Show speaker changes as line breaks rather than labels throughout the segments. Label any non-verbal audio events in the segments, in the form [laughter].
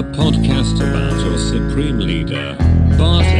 A podcast about your supreme leader, Bartel.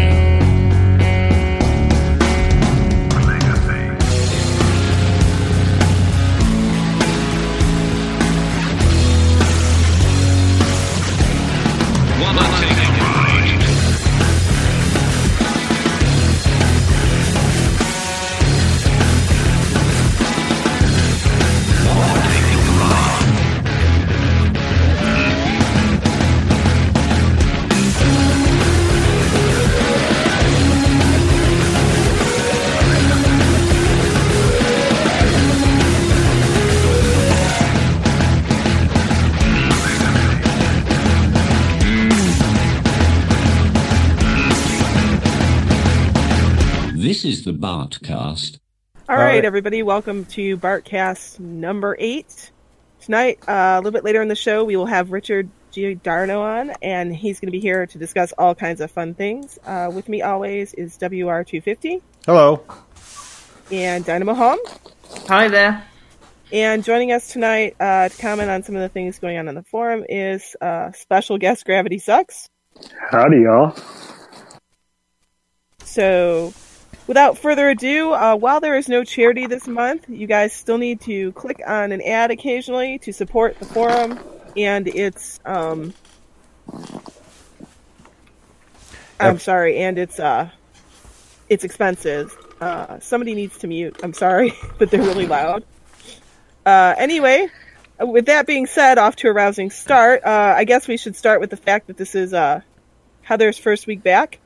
Everybody, welcome to Bartcast number eight. Tonight, uh, a little bit later in the show, we will have Richard Giordano on, and he's going to be here to discuss all kinds of fun things. Uh, with me always is WR250
Hello.
and Dynamo Home.
Hi there.
And joining us tonight uh, to comment on some of the things going on in the forum is uh, special guest Gravity Sucks.
Howdy, y'all.
So, without further ado, uh, while there is no charity this month, you guys still need to click on an ad occasionally to support the forum and its. Um, I'm sorry, and its uh, its expenses. Uh, somebody needs to mute. I'm sorry, [laughs] but they're really loud. Uh, anyway, with that being said, off to a rousing start. Uh, I guess we should start with the fact that this is uh, Heather's first week back.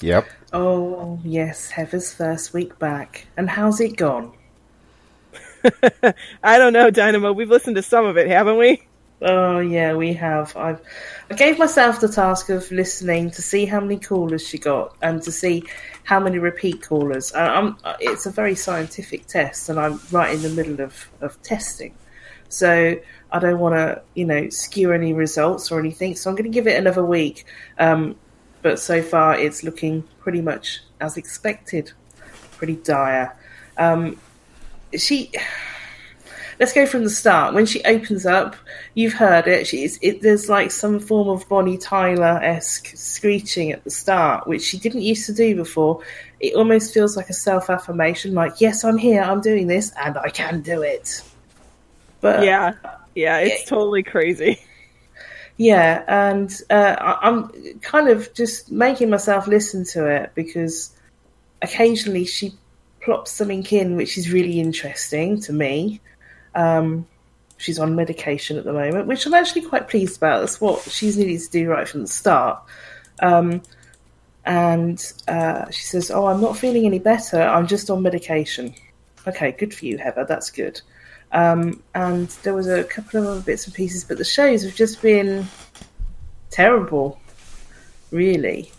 Yep.
Oh, yes, Heather's first week back. And how's it gone? [laughs]
I don't know, Dynamo. We've listened to some of it, haven't we?
Oh, yeah, we have. I've, I gave myself the task of listening to see how many callers she got and to see how many repeat callers. And I'm, it's a very scientific test, and I'm right in the middle of, of testing. So I don't want to, you know, skew any results or anything. So I'm going to give it another week. Um, but so far, it's looking pretty much as expected. Pretty dire. Um, she let's go from the start when she opens up you've heard it she's it there's like some form of bonnie tyler-esque screeching at the start which she didn't used to do before it almost feels like a self-affirmation like yes i'm here i'm doing this and i can do it but
Yeah, yeah, it's totally crazy. [laughs]
yeah, and uh, I- I'm kind of just making myself listen to it because occasionally she plops something in which is really interesting to me. Um, she's on medication at the moment, which I'm actually quite pleased about. That's what she's needed to do right from the start. Um, and uh, she says, "Oh, I'm not feeling any better. I'm just on medication." Okay, good for you, Heather. That's good. Um, and there was a couple of other bits and pieces, but the shows have just been terrible, really.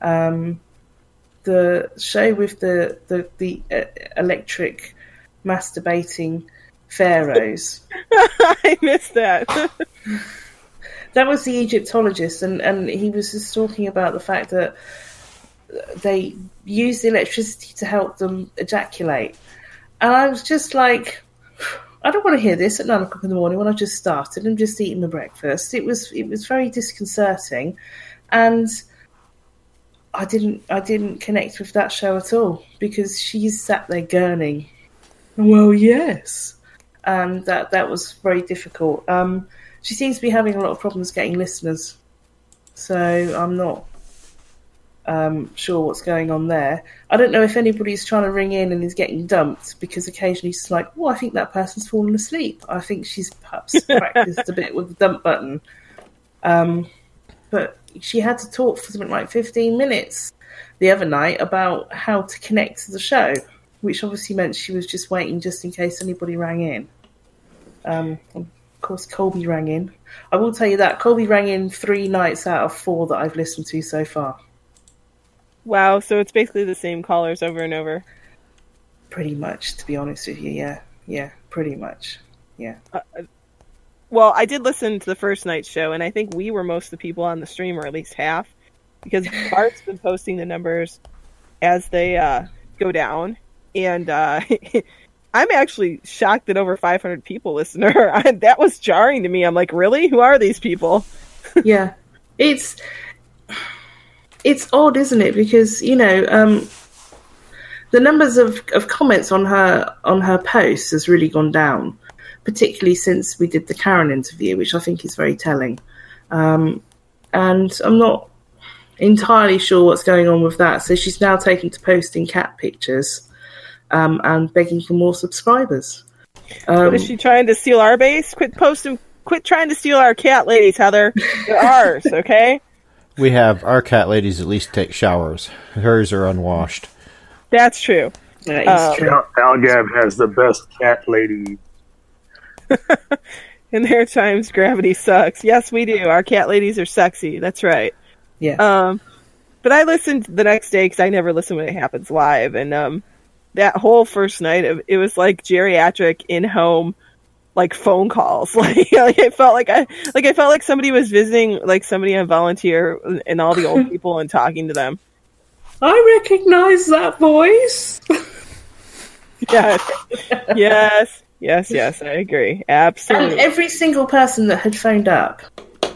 Um, the show with the the, the uh, electric masturbating pharaohs. [laughs]
I missed that. [laughs]
that was the Egyptologist, and, and he was just talking about the fact that they use the electricity to help them ejaculate. And I was just like, I don't want to hear this at nine o'clock in the morning when I've just started and just eating my breakfast. It was it was very disconcerting, and I didn't I didn't connect with that show at all because she's sat there gurning. Well, yes, and that that was very difficult. Um, she seems to be having a lot of problems getting listeners, so I'm not um, sure what's going on there. I don't know if anybody's trying to ring in and is getting dumped because occasionally she's like, "Oh, I think that person's fallen asleep." I think she's perhaps [laughs] practiced a bit with the dump button. Um, but she had to talk for something like 15 minutes the other night about how to connect to the show, which obviously meant she was just waiting just in case anybody rang in. Um, of course, Colby rang in. I will tell you that Colby rang in three nights out of four that I've listened to so far.
Wow, so it's basically the same callers over and over.
Pretty much, to be honest with you, yeah, yeah, pretty much, yeah.
Well, I did listen to the first night's show, and I think we were most of the people on the stream, or at least half, because [laughs] Bart's been posting the numbers as they uh, go down, and uh, [laughs] I'm actually shocked that over 500 people [laughs] listen to her. that was jarring to me. I'm like, really? Who are these people?
yeah, it's it's odd, isn't it? Because you know, um, the numbers of, of comments on her on her posts has really gone down, particularly since we did the Karen interview, which I think is very telling. Um, and I'm not entirely sure what's going on with that. So she's now taken to posting cat pictures um, and begging for more subscribers. Um,
is she trying to steal our base? Quit posting. Quit trying to steal our cat ladies, Heather. They're ours, okay?
We have our cat ladies at least take showers. Hers are unwashed.
That's true.
that is
uh,
true.
Al- Algab has the best cat lady. [laughs]
In their times, gravity sucks. Yes, we do. Our cat ladies are sexy. That's right.
Yeah.
Um, but I listened the next day because I never listen when it happens live, and um, that whole first night, it, it was like geriatric in home, like phone calls. [laughs] Like, like I felt like I like I felt like somebody was visiting like somebody on volunteer and all the old [laughs] people and talking to them.
I recognise that voice. [laughs]
Yes, yes, yes, yes. I agree. Absolutely.
And every single person that had phoned up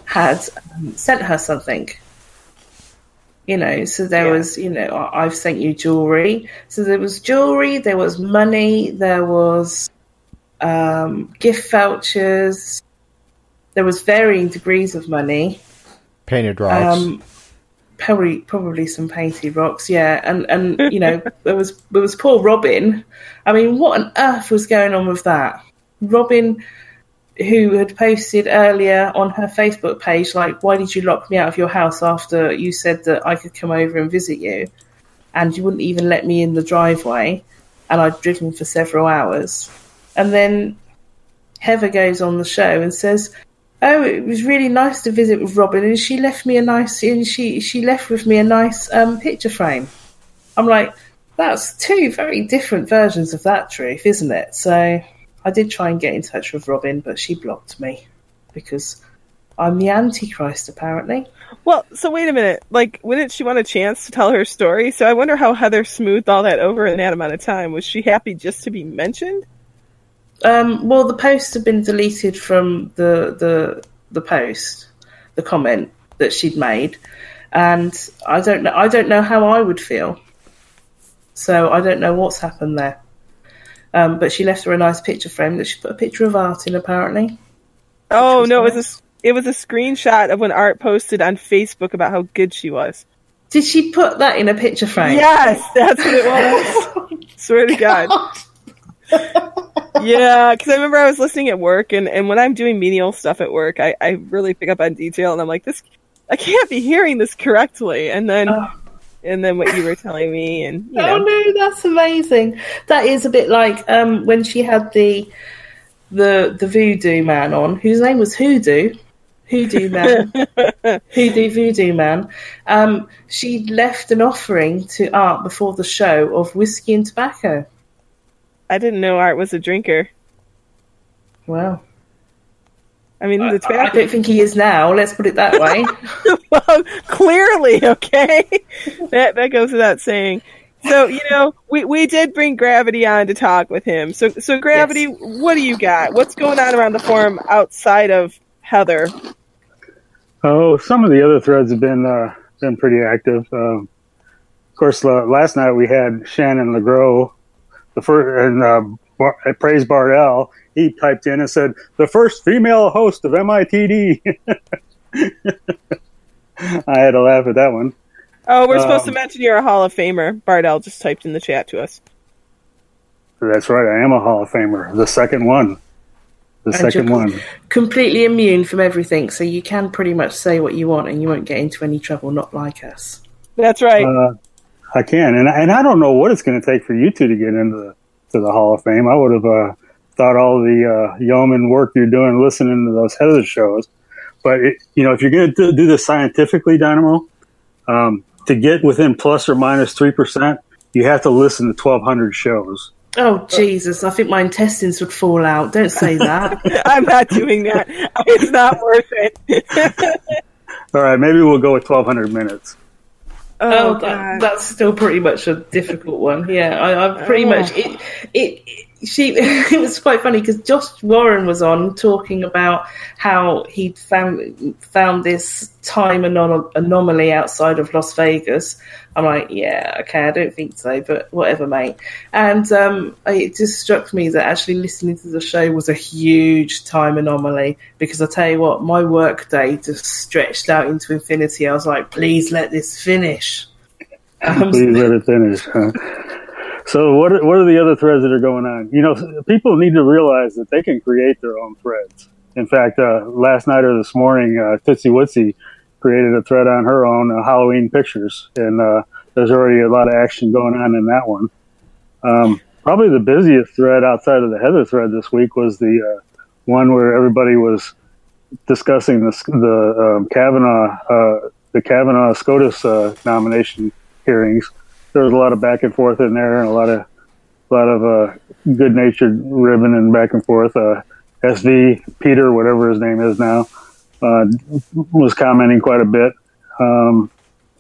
had um, sent her something. You know, so there
Yeah.
was, you know, I've sent you jewelry. So there was jewelry, there was money, there was um, gift vouchers, there was varying degrees of money.
Painted rocks.
Um, probably, probably some painted rocks, yeah. And and [laughs] you know, there was there was poor Robin. I mean, what on earth was going on with that? Robin, who had posted earlier on her Facebook page, like, "Why did you lock me out of your house after you said that I could come over and visit you, and you wouldn't even let me in the driveway, and I'd driven for several hours." And then Heather goes on the show and says, "Oh, it was really nice to visit with Robin, and she left me a nice, and she she left with me a nice um, picture frame." I'm like, that's two very different versions of that truth, isn't it? So I did try and get in touch with Robin, but she blocked me because I'm the Antichrist, apparently.
Well, so wait a minute. Like, wouldn't she want a chance to tell her story? So I wonder how Heather smoothed all that over in that amount of time. Was she happy just to be mentioned?
Um, well, the post had been deleted from the the the post, the comment that she'd made, and I don't know. I don't know how I would feel. So I don't know what's happened there. Um, but she left her a nice picture frame that she put a picture of art in. Apparently,
Oh no, it was a it was a screenshot of when Art posted on Facebook about how good she was.
did she put that in a picture frame?
Yes, that's what it was. [laughs] Swear to God. [laughs] Yeah, because I remember I was listening at work, and, and when I'm doing menial stuff at work, I, I really pick up on detail, and I'm like, this, I can't be hearing this correctly. And then,
Oh.
and then what you were telling me, and you
Oh
know,
no, that's amazing. That is a bit like um, when she had the the the voodoo man on, whose name was Hoodoo. Hoodoo man, [laughs] Hoodoo Voodoo man. Um, she left an offering to Art before the show of whiskey and tobacco.
I didn't know Art was a drinker.
Wow,
I mean, the
I, I don't think he is now. Let's put it that way. [laughs]
well, clearly, okay. that that goes without saying. So you know, we we did bring Gravity on to talk with him. So so Gravity, what do you got? What's going on around the forum outside of Heather?
Oh, some of the other threads have been uh, been pretty active. Um, of course, uh, last night we had Shannon LeGro, the first, and uh, Bar- Praise Bardell. He typed in and said, "The first female host of MITD." [laughs] I had to laugh at that one.
Oh, we're supposed to
Um,
mention you're a Hall of Famer. Bardell just typed in the chat to us.
That's right. I am a Hall of Famer, the second one. The
And
second
you're
one.
Completely immune from everything, so you can pretty much say what you want, and you won't get into any trouble. Not like us.
That's right.
Uh, I can, and and I don't know what it's going to take for you two to get into the to the Hall of Fame. I would have uh, thought all the uh, yeoman work you're doing, listening to those [laughs] Heather shows, but it, you know if you're going to do this scientifically, Dynamo, um, to get within plus or minus three percent, you have to listen to 1,200 shows.
Oh Jesus! I think my intestines would fall out. Don't say that. [laughs]
I'm not doing that. It's not worth it. [laughs]
All right, maybe we'll go with 1,200 minutes.
Oh, oh
God.
that, that's still pretty much a difficult one. Yeah, I, I've pretty
Oh.
much it, it. She [laughs] it was quite funny because Josh Warren was on talking about how he'd found found this time anom- anomaly outside of Las Vegas. I'm like, yeah, okay, I don't think so, but whatever, mate. And um, it just struck me that actually listening to the show was a huge time anomaly because I tell you what, my work day just stretched out into infinity. I was like, please let this finish. Um,
Please let it finish. Huh? So what are, what are the other threads that are going on? You know, people need to realize that they can create their own threads. In fact, uh, last night or this morning, uh, Wootsie created a thread on her own uh, Halloween pictures, and uh, there's already a lot of action going on in that one. Um, probably the busiest thread outside of the Heather thread this week was the uh, one where everybody was discussing the the um, Kavanaugh uh, the Kavanaugh SCOTUS uh, nomination hearings. There was a lot of back and forth in there, and a lot of a lot of uh, good natured ribbon and back and forth. Uh, SV Peter, whatever his name is now, uh, was commenting quite a bit. Um,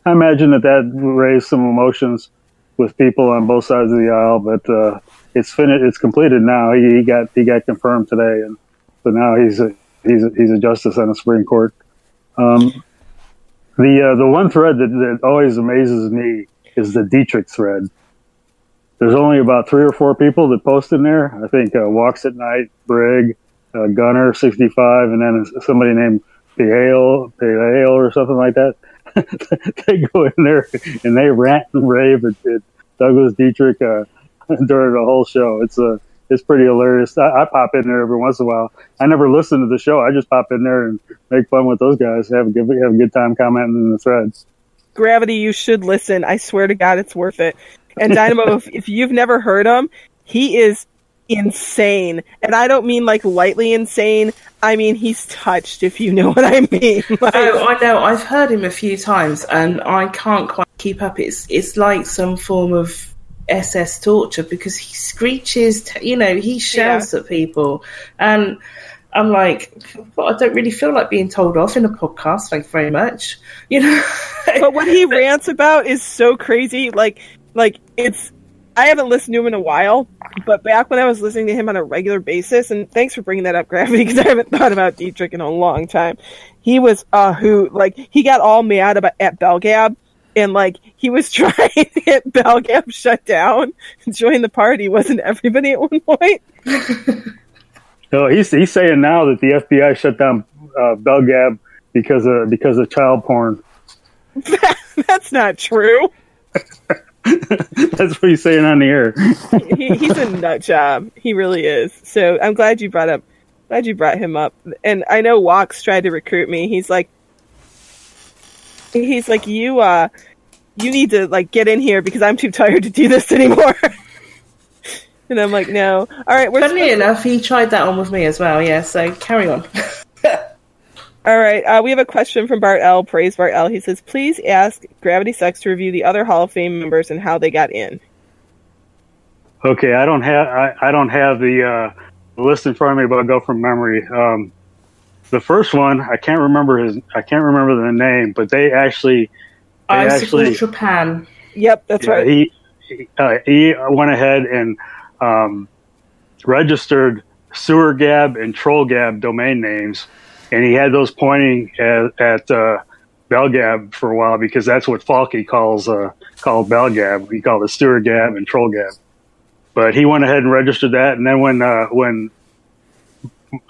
I imagine that that raised some emotions with people on both sides of the aisle, but uh, it's finished. It's completed now. He, he got he got confirmed today, and so now he's a he's a, he's a justice on the Supreme Court. Um, the uh, the one thread that, that always amazes me is the Dietrich thread. There's only about three or four people that post in there. I think uh, Walks at Night, Brig, uh, Gunner, 65, and then somebody named Pale, Pale or something like that. [laughs] they go in there and they rant and rave at, at Douglas Dietrich uh, [laughs] during the whole show. It's a it's pretty hilarious. I, I, pop in there every once in a while. I never listen to the show. I just pop in there and make fun with those guys. Have a good have a good time commenting in the threads.
Gravity, you should listen. I swear to God, it's worth it. And Dynamo, if, [laughs] if you've never heard him, he is insane. And I don't mean like lightly insane. I mean he's touched, if you know [laughs] what I mean. Oh, like,
oh, I know. I've heard him a few times, and I can't quite keep up. It's it's like some form of SS torture because he screeches, you know, he shouts yeah. at people. And I'm like, well, I don't really feel like being told off in a podcast. Thank you very much. You know, [laughs]
but what he rants about is so crazy. Like, like it's. I haven't listened to him in a while, but back when I was listening to him on a regular basis, and thanks for bringing that up, Gravity, [laughs] because I haven't thought about Dietrich in a long time. He was a hoot. Like he got all mad about at Belgab and like he was [laughs] trying to get Belgab shut down, join the party. Wasn't everybody at one point?
No, he's he's saying now that the FBI shut down uh, Belgab because of because of child porn. [laughs]
That's not true. [laughs]
That's what he's saying on the air.
he, he's a nut job. He really is. So I'm glad you brought up. Glad you brought him up. And I know Walks tried to recruit me. He's like, he's like, you, uh, you need to like get in here because I'm too tired to do this [laughs] anymore. And I'm like, no. All right.
We're Funny enough, he tried that on with me as well. Yeah. So carry on. [laughs]
All right. Uh, we have a question from Bart L. Praise Bart L. He says, please ask Gravity Sucks to review the other Hall of Fame members and how they got in.
Okay, I don't have I, I don't have the uh, list in front of me, but I'll go from memory. Um, the first one, I can't remember his I can't remember the name, but they actually they
actually Japan.
Yep, that's
yeah,
right.
He he, uh, he went ahead and um, registered sewer gab and troll gab domain names, and he had those pointing at, at uh, Belgab for a while because that's what Falky calls uh, called Belgab. He called it sewer gab and troll gab. But he went ahead and registered that, and then when uh, when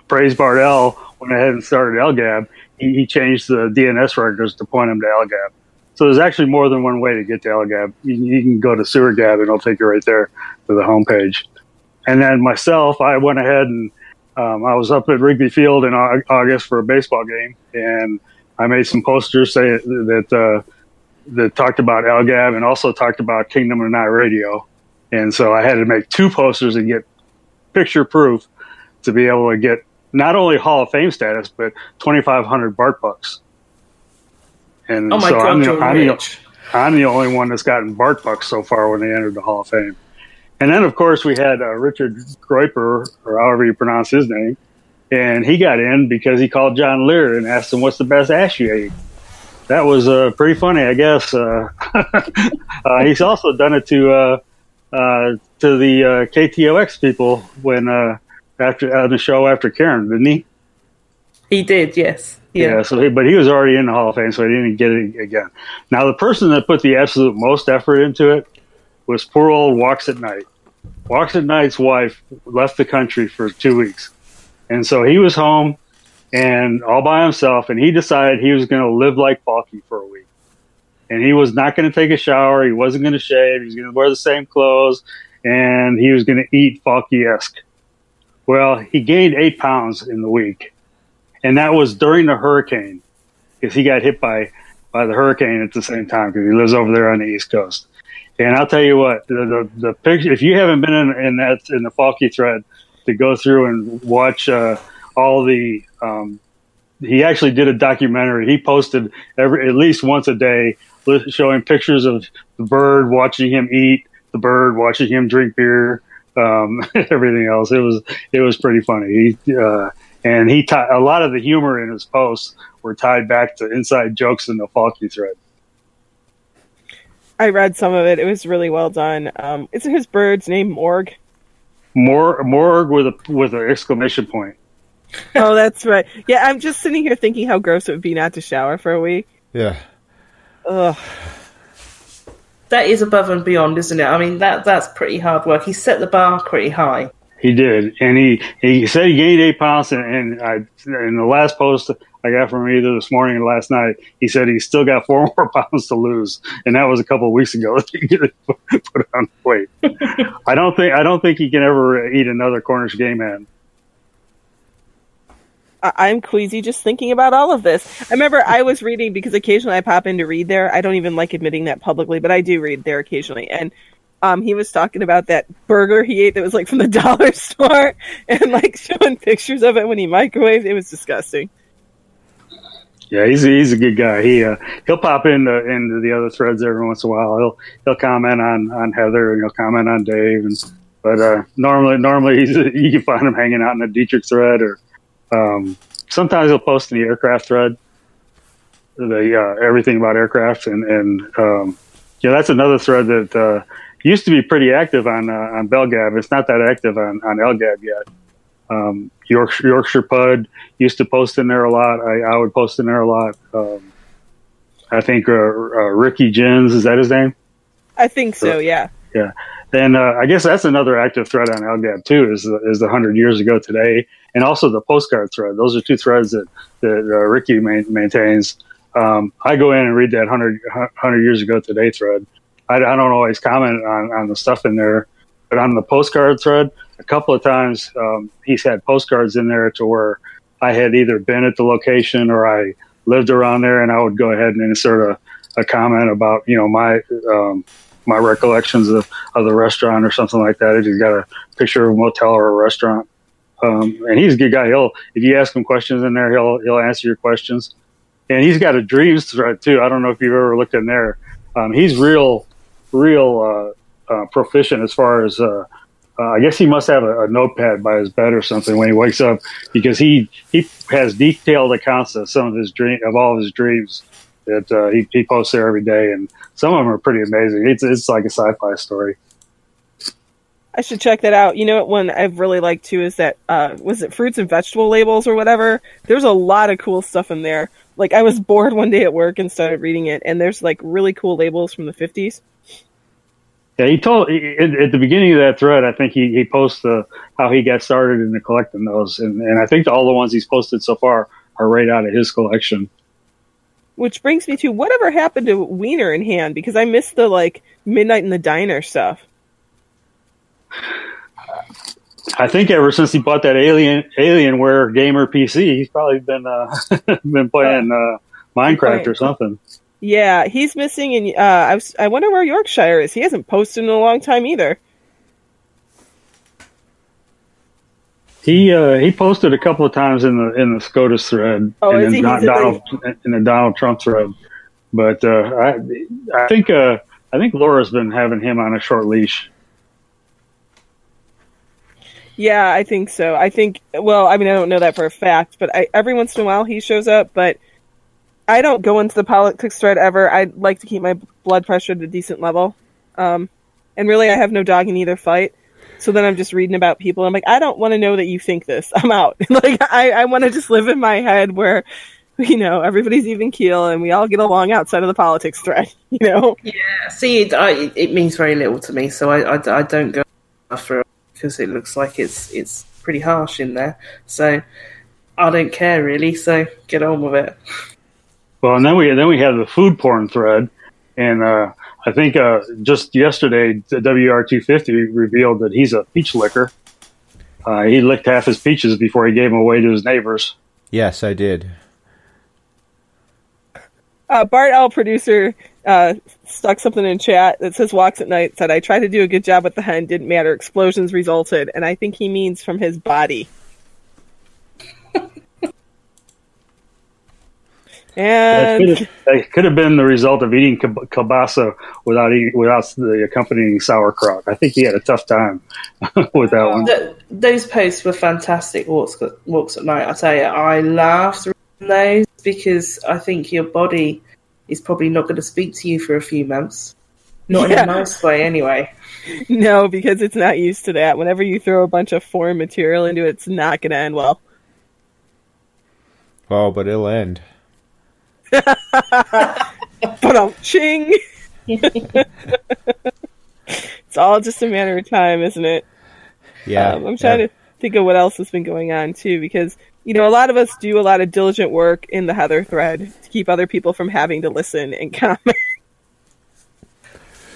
Praise Bardell went ahead and started LGAB, he, he changed the DNS records to point him to LGAB. So there's actually more than one way to get to LGAB. You, you can go to SewerGab and it'll take you right there to the homepage. And then myself, I went ahead and um, I was up at Wrigley Field in August for a baseball game, and I made some posters say that uh, that talked about LGAB and also talked about Kingdom of Night Radio. And so I had to make two posters and get picture proof to be able to get not only Hall of Fame status, but 2,500 BART bucks. And
oh my
so
God,
I'm, the, I'm, the, I'm the only one that's gotten BART bucks so far when they entered the Hall of Fame. And then, of course, we had uh, Richard Groiper, or however you pronounce his name, and he got in because he called John Lear and asked him, "What's the best ass you ate?" That was uh, pretty funny, I guess. Uh, [laughs] uh, he's also done it to uh, uh, to the uh, KTOX people when uh, after on the show after Karen, didn't he?
He did, yes.
Yeah.
Yeah.
so he, but he was already in the Hall of Fame, so he didn't get it again. Now, the person that put the absolute most effort into it was poor old Walks at Night. Walks at Night's wife left the country for two weeks, and so he was home and all by himself, and he decided he was going to live like Falky for a week. And he was not going to take a shower. He wasn't going to shave. He was going to wear the same clothes, and he was going to eat Falky esque. Well, he gained eight pounds in the week and that was during the hurricane because he got hit by by the hurricane at the same time because he lives over there on the east coast. And I'll tell you what, the the, the picture if you haven't been in, in that in the Falky thread to go through and watch uh, all the um, he actually did a documentary. He posted every at least once a day showing pictures of the bird, watching him eat, the bird, watching him drink beer, um, [laughs] everything else. It was it was pretty funny. He uh, and he ti- a lot of the humor in his posts were tied back to inside jokes in the Falky thread.
I read some of it. It was really well done. Um, isn't his bird's name Morg?
More Morg with a with an exclamation point.
oh, that's right. Yeah, I'm just sitting here thinking how gross it would be not to shower for a week.
Yeah.
Ugh.
That is above and beyond, isn't it? I mean, that that's pretty hard work. He set the bar pretty high.
He did, and he he said he gained eight pounds. And, and I in the last post I got from either this morning or last night, he said he still got four [laughs] more pounds to lose, and that was a couple of weeks ago. [laughs] He put on weight. I don't think I don't think he can ever eat another Cornish game hen.
I'm queasy just thinking about all of this. I remember I was reading because occasionally I pop in to read there. I don't even like admitting that publicly, but I do read there occasionally. And um, he was talking about that burger he ate that was like from the [laughs] dollar store and like showing pictures of it when he microwaved. It was disgusting.
Yeah, he's he's a good guy. He uh, he'll pop into into the other threads every once in a while. He'll he'll comment on on Heather and he'll comment on Dave. And but uh, normally normally he's [laughs] you can find him hanging out in the Dietrich thread or um, sometimes he'll post in the aircraft thread. The uh, everything about aircraft and and um, yeah, that's another thread that uh, used to be pretty active on uh, on Belgab. It's not that active on on LGAB yet. Um, Yorkshire, Yorkshire Pud used to post in there a lot. I, I would post in there a lot. Um, I think uh, uh, Ricky Jins is that his name?
I think so, yeah.
Yeah. And uh, I guess that's another active thread on LGAB too. Is is the hundred years ago today, and also the postcard thread. Those are two threads that that uh, Ricky main, maintains. Um, I go in and read that 100, 100 years ago today thread. I, I don't always comment on, on the stuff in there, but on the postcard thread, a couple of times um, he's had postcards in there to where I had either been at the location or I lived around there, and I would go ahead and insert a, a comment about you know my um, my recollections of, of the restaurant or something like that. If he's got a picture of a motel or a restaurant, um, and he's a good guy. He'll if you ask him questions in there, he'll he'll answer your questions. And he's got a dreams thread too. I don't know if you've ever looked in there. Um, he's real, real uh, uh, proficient as far as. Uh, uh, I guess he must have a, a, notepad by his bed or something when he wakes up because he he has detailed accounts of some of his dream of all of his dreams that uh, he, he posts there every day, and some of them are pretty amazing. It's it's like a sci-fi story.
I should check that out. You know what one I've really liked too is that uh, was it fruits and vegetable labels or whatever. There's a lot of cool stuff in there. Like I was [laughs] bored one day at work and started reading it, and there's like really cool labels from the 50s.
Yeah, he told at the beginning of that thread. I think he he posts uh, how he got started into collecting those, and and I think all the ones he's posted so far are right out of his collection.
Which brings me to whatever happened to Wiener in Hand because I missed the like Midnight in the Diner stuff.
I think ever since he bought that Alien Alienware gamer PC, he's probably been uh, [laughs] been playing uh, Minecraft or something.
Yeah, he's missing, and uh, I was, I wonder where Yorkshire is. He hasn't posted in a long time either.
He uh, he posted a couple of times in the in the SCOTUS thread
oh,
and
in
Donald in the Donald Trump thread, but uh, I I think uh, I think Laura's been having him on a short leash.
Yeah, I think so. I think well, I mean, I don't know that for a fact, but I, every once in a while he shows up, but I don't go into the politics thread ever. I like to keep my blood pressure at a decent level. Um, and really I have no dog in either fight. So then I'm just reading about people. I'm like, I don't want to know that you think this. I'm out. [laughs] like I, I want to just live in my head where, you know, everybody's even keel and we all get along outside of the politics thread. [laughs] You know.
Yeah. See, it, I, it means very little to me, so I, I, I don't go after it because it looks like it's it's pretty harsh in there. So I don't care really. So get on with it.
Well, and then we then we have the food porn thread, and uh, I think uh, just yesterday the WR250 revealed that he's a peach licker. Uh, he licked half his peaches before he gave them away to his neighbors.
Yes, I did.
Uh, Bart L, producer, uh, stuck something in chat that says walks at night. Said I tried to do a good job with the hen, didn't matter. Explosions resulted, and I think he means from his body.
That could, have, that could have been the result of eating kib- kielbasa without eating, without the accompanying sauerkraut. I think he had a tough time [laughs] with that one.
Th those posts were fantastic. Walks walks at night. I tell you, I laughed reading those because I think your body is probably not going to speak to you for a few months. Not
Yeah.
in a nice way, anyway.
no, because it's not used to that. Whenever you throw a bunch of foreign material into it, it's not going to end well.
Oh, but it'll end.
But um, ching. it's all just a matter of time, isn't it?
Yeah.
Um, I'm trying
yeah.
to think of what else has been going on too, because you know a lot of us do a lot of diligent work in the Heather thread to keep other people from having to listen and comment.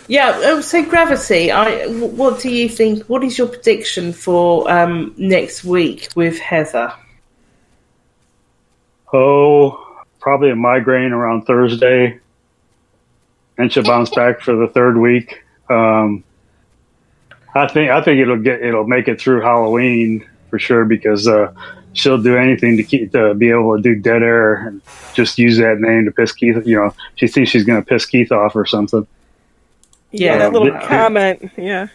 Yeah. Oh, so gravity. I. w- What do you think? What is your prediction for um, next week with Heather?
Oh, probably a migraine around Thursday, and she'll bounce [laughs] back for the third week. Um, I think I think it'll get it'll make it through Halloween for sure because uh, she'll do anything to keep to be able to do dead air and just use that name to piss Keith. You know, she thinks she's going to piss Keith off or something.
Yeah,
that little
Um,
comment. Yeah.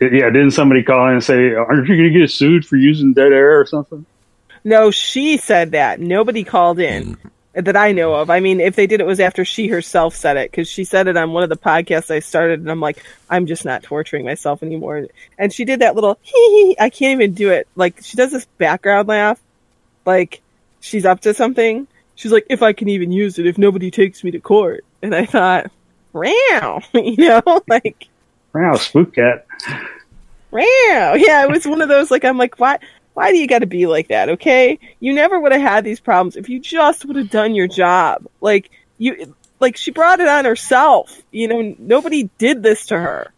Yeah, didn't somebody call in and say, "Aren't you going to get sued for using dead air or something?"
No, she said that. Nobody called in that I know of. I mean, if they did, it was after she herself said it because she said it on one of the podcasts I started, and I'm like, I'm just not torturing myself anymore. And she did that little [laughs] hee hee. I can't even do it. Like she does this background laugh, like she's up to something. She's like, if I can even use it, if nobody takes me to court. And I thought, wow, [laughs] you know, [laughs] like.
Wow, spook cat.
Wow. Yeah, it was one of those like I'm like, why why do you gotta be like that, okay? You never would have had these problems if you just would have done your job. Like you like she brought it on herself. You know, nobody did this to her.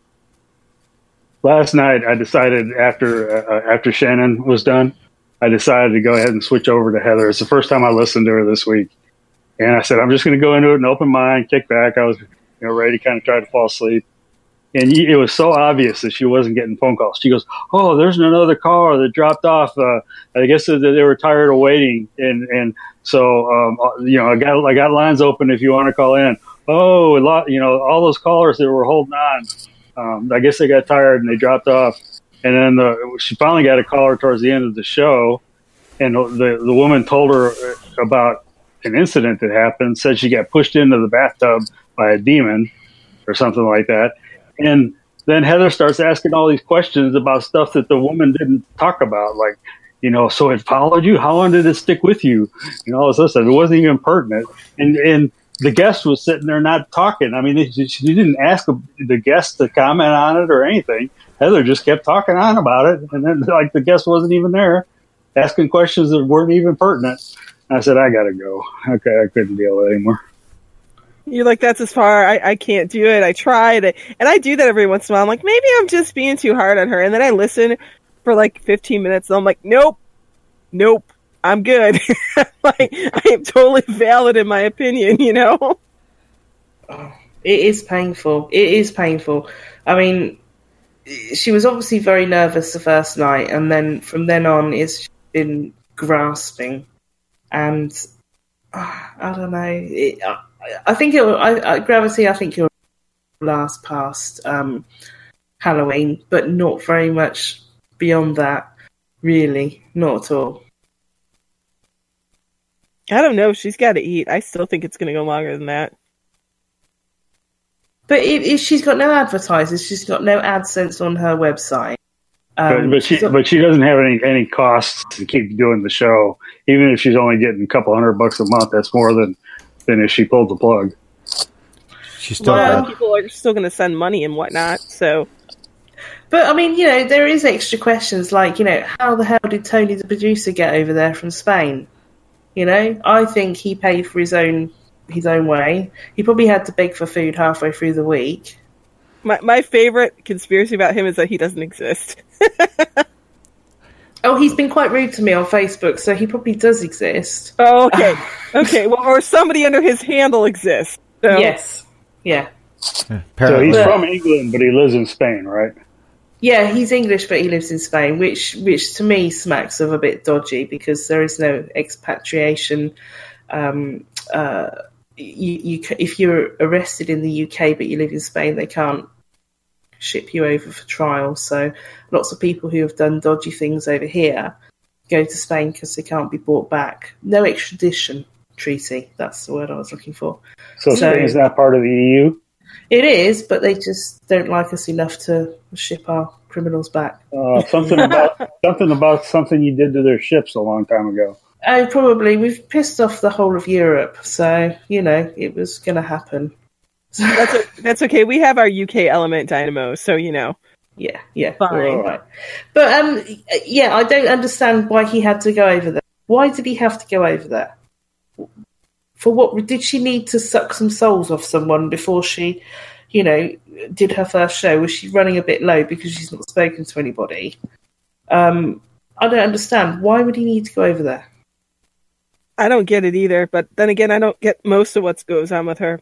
last night I decided after uh, after Shannon was done, I decided to go ahead and switch over to Heather. It's the first time I listened to her this week, and I said I'm just going to go into it an open mind, kick back. I was you know ready to kind of try to fall asleep, and it was so obvious that she wasn't getting phone calls. She goes, "Oh, there's another caller that dropped off. Uh, I guess they were tired of waiting, and and so um, you know I got I got lines open if you want to call in. Oh, a lot, you know, all those callers that were holding on." um, I guess they got tired and they dropped off. And then the, she finally got a caller towards the end of the show, and the the woman told her about an incident that happened. Said she got pushed into the bathtub by a demon or something like that. And then Heather starts asking all these questions about stuff that the woman didn't talk about, like you know, so it followed you. How long did it stick with you? And all this stuff. It wasn't even pertinent. And and the guest was sitting there not talking. I mean, she, she didn't ask the guest to comment on it or anything. Heather just kept talking on about it, and then like the guest wasn't even there, asking questions that weren't even pertinent. I said, I gotta go. Okay, I couldn't deal with it anymore.
You're like, that's as far. I, I can't do it. I tried it. And I do that every once in a while. I'm like, maybe I'm just being too hard on her. And then I listen for like 15 minutes and I'm like, nope, nope, I'm good. [laughs] like, I am totally valid in my opinion, you know?
It is painful. It is painful. I mean, she was obviously very nervous the first night, and then from then on, it's been grasping. And uh, I don't know. It, I, I think it. I, I, gravity. I think it'll last past um, Halloween, but not very much beyond that. Really, not at all.
I don't know. She's got to eat. I still think it's going to go longer than that.
But if, if she's got no advertisers, she's got no AdSense on her website.
But,
Um,
but she
so-
but she doesn't have any any costs to keep doing the show. Even if she's only getting a couple hundred bucks a month, that's more than than if she pulled the plug.
She's still
Well-
people are still going to send money and whatnot. So
But I mean, you know, there is extra questions like, you know, how the hell did Tony the producer get over there from Spain? You know, I think he paid for his own his own way. He probably had to beg for food halfway through the week.
my my favorite conspiracy about him is that he doesn't exist. [laughs]
Oh, he's been quite rude to me on Facebook, so he probably does exist.
Oh, [laughs] okay, okay. Well, or somebody under his handle exists. So,
Yes. Yeah.
So he's
Yeah.
from England, but he lives in Spain, right?
Yeah, he's English, but he lives in Spain, which which to me smacks of a bit dodgy because there is no expatriation. Um, uh, you, you if you're arrested in the UK but you live in Spain, they can't ship you over for trial. So lots of people who have done dodgy things over here go to Spain because they can't be brought back. No extradition treaty. That's the word I was looking for.
So
So-
is not part of the EU.
It is, but they just don't like us enough to ship our criminals back.
Uh, something [laughs] about something about something you did to their ships a long time ago.
Oh, probably. We've pissed off the whole of Europe, so you know it was going to happen.
That's o- that's okay. We have our UK element dynamo, so you know.
yeah, yeah,
Fine.
all right. But um, yeah, I don't understand why he had to go over there. Why did he have to go over there? For what? Did she need to suck some souls off someone before she, you know, did her first show? Was she running a bit low because she's not spoken to anybody? Um, I don't understand. Why would he need to go over there?
I don't get it either, but then again, I don't get most of what goes on with her.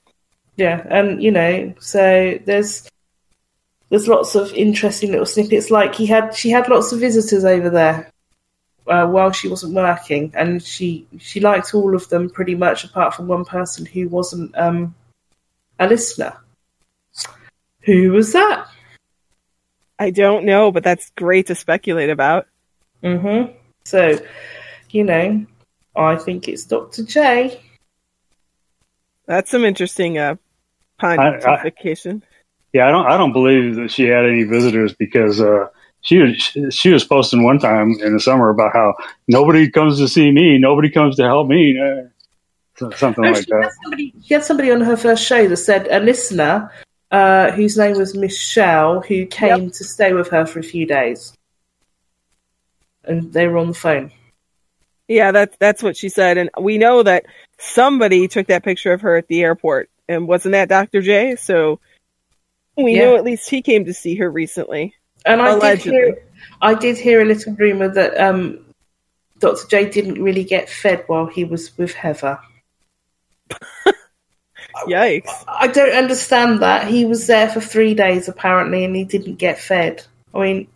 Yeah, and you know, so there's there's lots of interesting little snippets. Like he had, she had lots of visitors over there uh, while she wasn't working, and she she liked all of them pretty much, apart from one person who wasn't um, a listener. Who was that?
I don't know, but that's great to speculate about.
Mm-hmm. So, you know, I think it's Doctor J.
That's some interesting uh, pontification.
Yeah, I don't I don't believe that she had any visitors because uh, she was she was posting one time in the summer about how nobody comes to see me, nobody comes to help me, uh, something
No,
like
she, had
that.
somebody, she had somebody on her first show that said a listener uh, whose name was Michelle who came to stay with her for a few days, and they were on the phone.
Yeah, that's that's what she said, and we know that somebody took that picture of her at the airport, and wasn't that Dr. J? So we
Yeah.
know at least he came to see her recently.
And I did hear, I did hear a little rumor that um, Doctor J didn't really get fed while he was with Heather. [laughs]
Yikes!
I don't understand that. He was there for three days apparently, and he didn't get fed. I mean,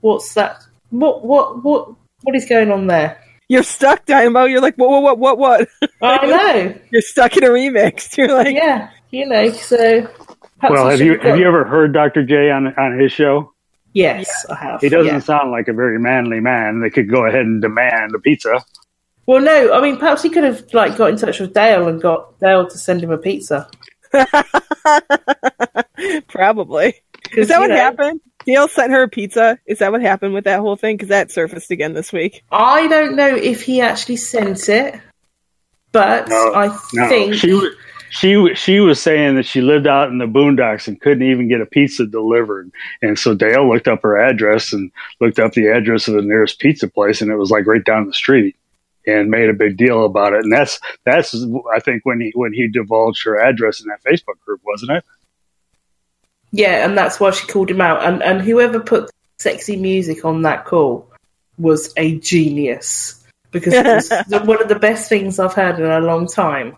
what's that? What what what what is going on there?
You're stuck, Dynamo. You're like, what, what, what, what, what?
I [laughs] know.
You're stuck in a remix. [laughs] You're like,
yeah, you know. So,
Well, have you have you ever heard Dr. J on on his show?
Yes, I have.
He doesn't
yeah.
sound like a very manly man that could go ahead and demand a pizza.
Well, no. I mean, perhaps he could have like got in touch with Dale and got Dale to send him a pizza. [laughs]
Probably. Is that
you
what
know,
happened? Dale sent her a pizza. Is that what happened with that whole thing? Because that surfaced again this week.
I don't know if he actually sent it, but
No,
I
No,
think
she was she she was saying that she lived out in the boondocks and couldn't even get a pizza delivered, and so Dale looked up her address and looked up the address of the nearest pizza place, and it was like right down the street, and made a big deal about it. And that's that's I think when he when he divulged her address in that Facebook group, wasn't it?
Yeah, and that's why she called him out. And and whoever put sexy music on that call was a genius because it was [laughs] one of the best things I've heard in a long time.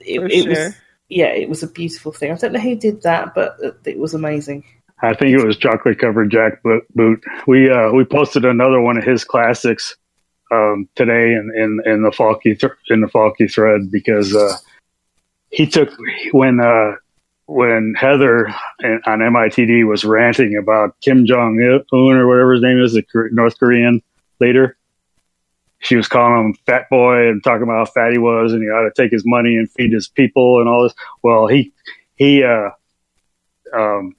It,
For
it
sure.
was yeah, it was a beautiful thing. I don't know who did that, but it, it was amazing.
I think it was chocolate covered Jack Boot. We uh, we posted another one of his classics um, today in, in in the Falky th- in the Falky thread because uh, he took when uh, when Heather on MITD was ranting about Kim Jong Un or whatever his name is, the North Korean leader. She was calling him fat boy and talking about how fat he was and he ought to take his money and feed his people and all this. Well, he he uh, um,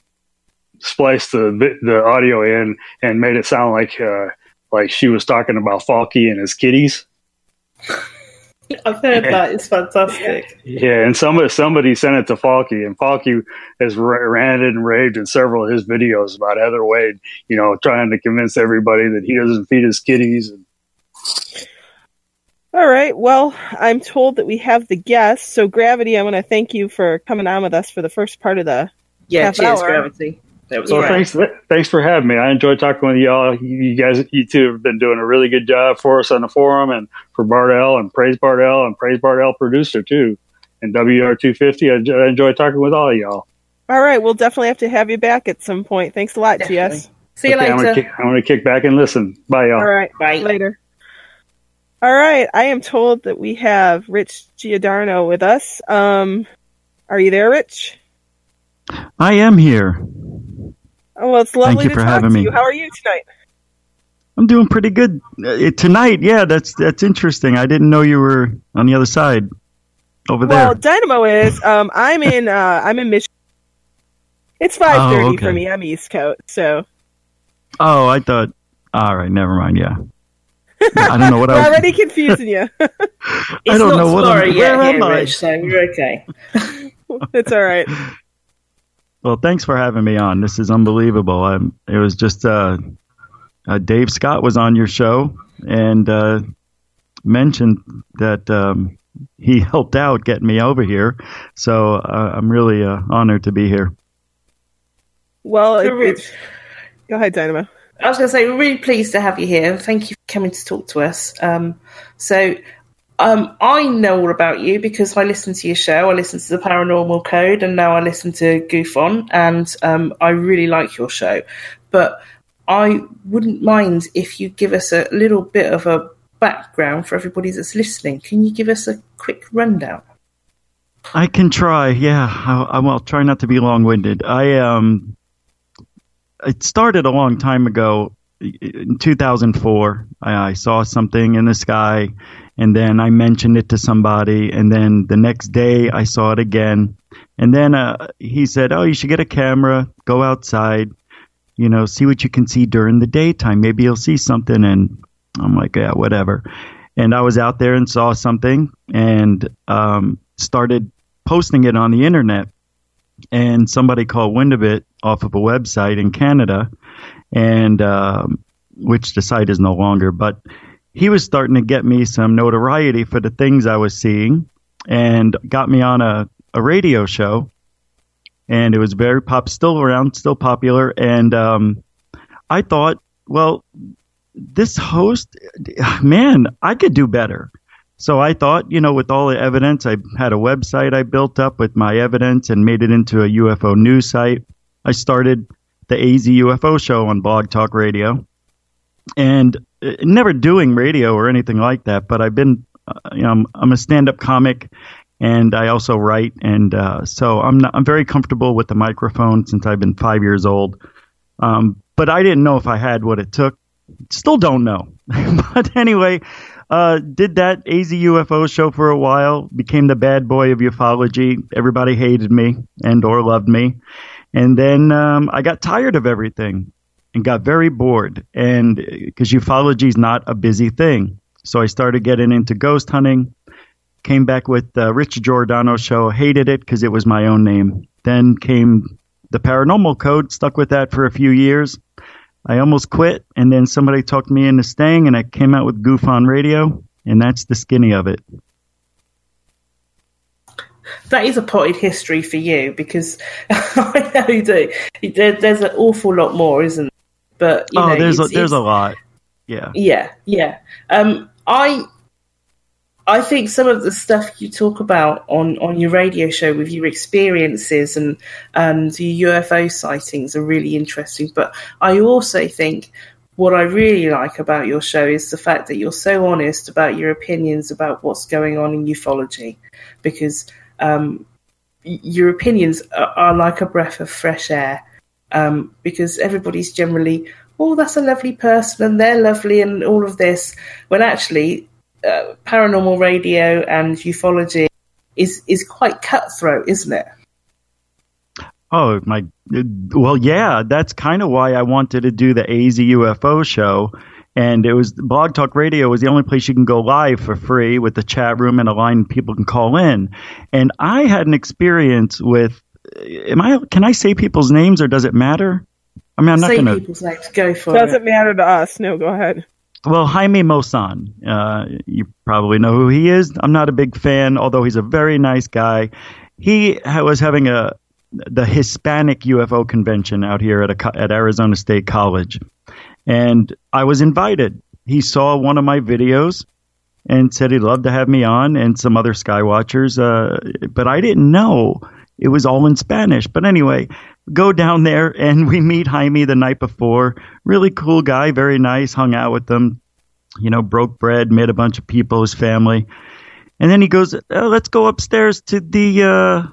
spliced the the audio in and made it sound like uh, like she was talking about Falky and his kitties. [laughs] [laughs]
I've heard that. It's fantastic.
Yeah, and somebody somebody sent it to Falky, and Falky has ranted and raved in several of his videos about Heather Wade. You know, trying to convince everybody that he doesn't feed his kitties. And,
All right. Well, I'm told that we have the guests. So, Gravity, I want to thank you for coming on with us for the first part of the.
Yeah,
Half
cheers,
hour.
Gravity. That was
so
great.
thanks thanks for having me. I enjoyed talking with y'all. You, you guys, you two have been doing a really good job for us on the forum, and for Bardell and praise Bardell and praise Bardell producer too, and WR250. I, enjoy- I enjoyed talking with all of y'all.
All right. We'll definitely have to have you back at some point. Thanks a lot,
Definitely.
GS.
See you
Okay, I'm gonna,
later.
I'm gonna kick back and listen. Bye, y'all.
All right.
Bye.
Later. All right. I am told that we have Rich Giordano with us. Um, are you there, Rich?
I am here.
Oh, well, it's lovely
you
to
for
talk
having
to
me.
you. How are you tonight?
I'm doing pretty good uh, tonight. Yeah, that's that's interesting. I didn't know you were on the other side over
Well,
there.
Well, Dynamo is. Um, I'm in. Uh, I'm in Michigan. It's five thirty
Oh, okay.
for me. I'm East Coast, so
Oh, I thought. All right, never mind. Yeah, I don't know what [laughs] I was.
already confusing you. [laughs]
It's
I don't
not
know what I'm-
yet
where
here,
am I?
Rich, so you're okay. [laughs]
it's all right.
Well, thanks for having me on. This is unbelievable. Um, it was just uh, uh, Dave Scott was on your show and uh, mentioned that um, he [laughs] helped out getting me over here. So uh, I'm really uh, honored to be here.
Well, it,
You're Rich.
it's, go ahead, Dynamo.
I was going to say, we're really pleased to have you here. and Thank you for coming to talk to us. Um, so, um, I know all about you because I listen to your show. I listen to the Paranormal Code, and now I listen to Goof On, and um, I really like your show. But I wouldn't mind if you give us a little bit of a background for everybody that's listening. Can you give us a quick rundown?
I can try. Yeah, I, will try not to be long-winded. I um, it started a long time ago. In 2004, I, I saw something in the sky, and then I mentioned it to somebody, and then the next day I saw it again, and then uh, he said, "Oh, you should get a camera, go outside, you know, see what you can see during the daytime. Maybe you'll see something." And I'm like, "Yeah, whatever." And I was out there and saw something, and um, started posting it on the internet. And somebody called Windabit off of a website in Canada, and um, which the site is no longer, but he was starting to get me some notoriety for the things I was seeing, and got me on a, a radio show, and it was very pop, still around, still popular, and um, I thought, well, this host, man, I could do better. So I thought, you know, with all the evidence, I had a website I built up with my evidence and made it into a UFO news site. I started the AZ UFO show on Blog Talk Radio, and never doing radio or anything like that. But I've been, uh, you know, I'm, I'm a stand-up comic, and I also write, and uh, so I'm not, I'm very comfortable with the microphone since I've been five years old. Um, but I didn't know if I had what it took. Still don't know. [laughs] but anyway, uh, did that AZ UFO show for a while. Became the bad boy of ufology. Everybody hated me and or loved me. And then um, I got tired of everything and got very bored. And uh, because ufology is not a busy thing, so I started getting into ghost hunting. Came back with the Rich Giordano show. Hated it because it was my own name. Then came the Paranormal Code. Stuck with that for a few years. I almost quit, and then somebody talked me into staying, and I came out with Goof on Radio, and that's the skinny of it.
That is a potted history for you because [laughs] I know you do. There, there's an awful lot more, isn't? But
oh,
know,
there's a, there's a lot. Yeah.
Yeah, yeah. Um, I I think some of the stuff you talk about on, on your radio show with your experiences and and your UFO sightings are really interesting. But I also think what I really like about your show is the fact that you're so honest about your opinions about what's going on in ufology, because um, your opinions are, are like a breath of fresh air. Um, because everybody's generally, oh, that's a lovely person and they're lovely and all of this. When actually, uh, paranormal radio and ufology is is quite cutthroat, isn't it?
Oh my! Well, yeah, that's kind of why I wanted to do the AZ UFO show, and it was Blog Talk Radio was the only place you can go live for free with the chat room and a line people can call in. And I had an experience with. Am I? Can I say people's names or does it matter? I mean, I'm not
Say
going to.
Say people's names. Go for
Doesn't
it.
matter to us. No, go ahead.
Well, Jaime Maussan, uh, you probably know who he is. I'm not a big fan, although he's a very nice guy. He was having a the Hispanic UFO convention out here at a at Arizona State College, and I was invited. He saw one of my videos and said he'd love to have me on and some other Skywatchers, uh, but I didn't know it was all in Spanish. But anyway, go down there and we meet Jaime the night before. Really cool guy, very nice. Hung out with them, you know, broke bread, met a bunch of people, his family, and then he goes, uh, "Let's go upstairs to the uh,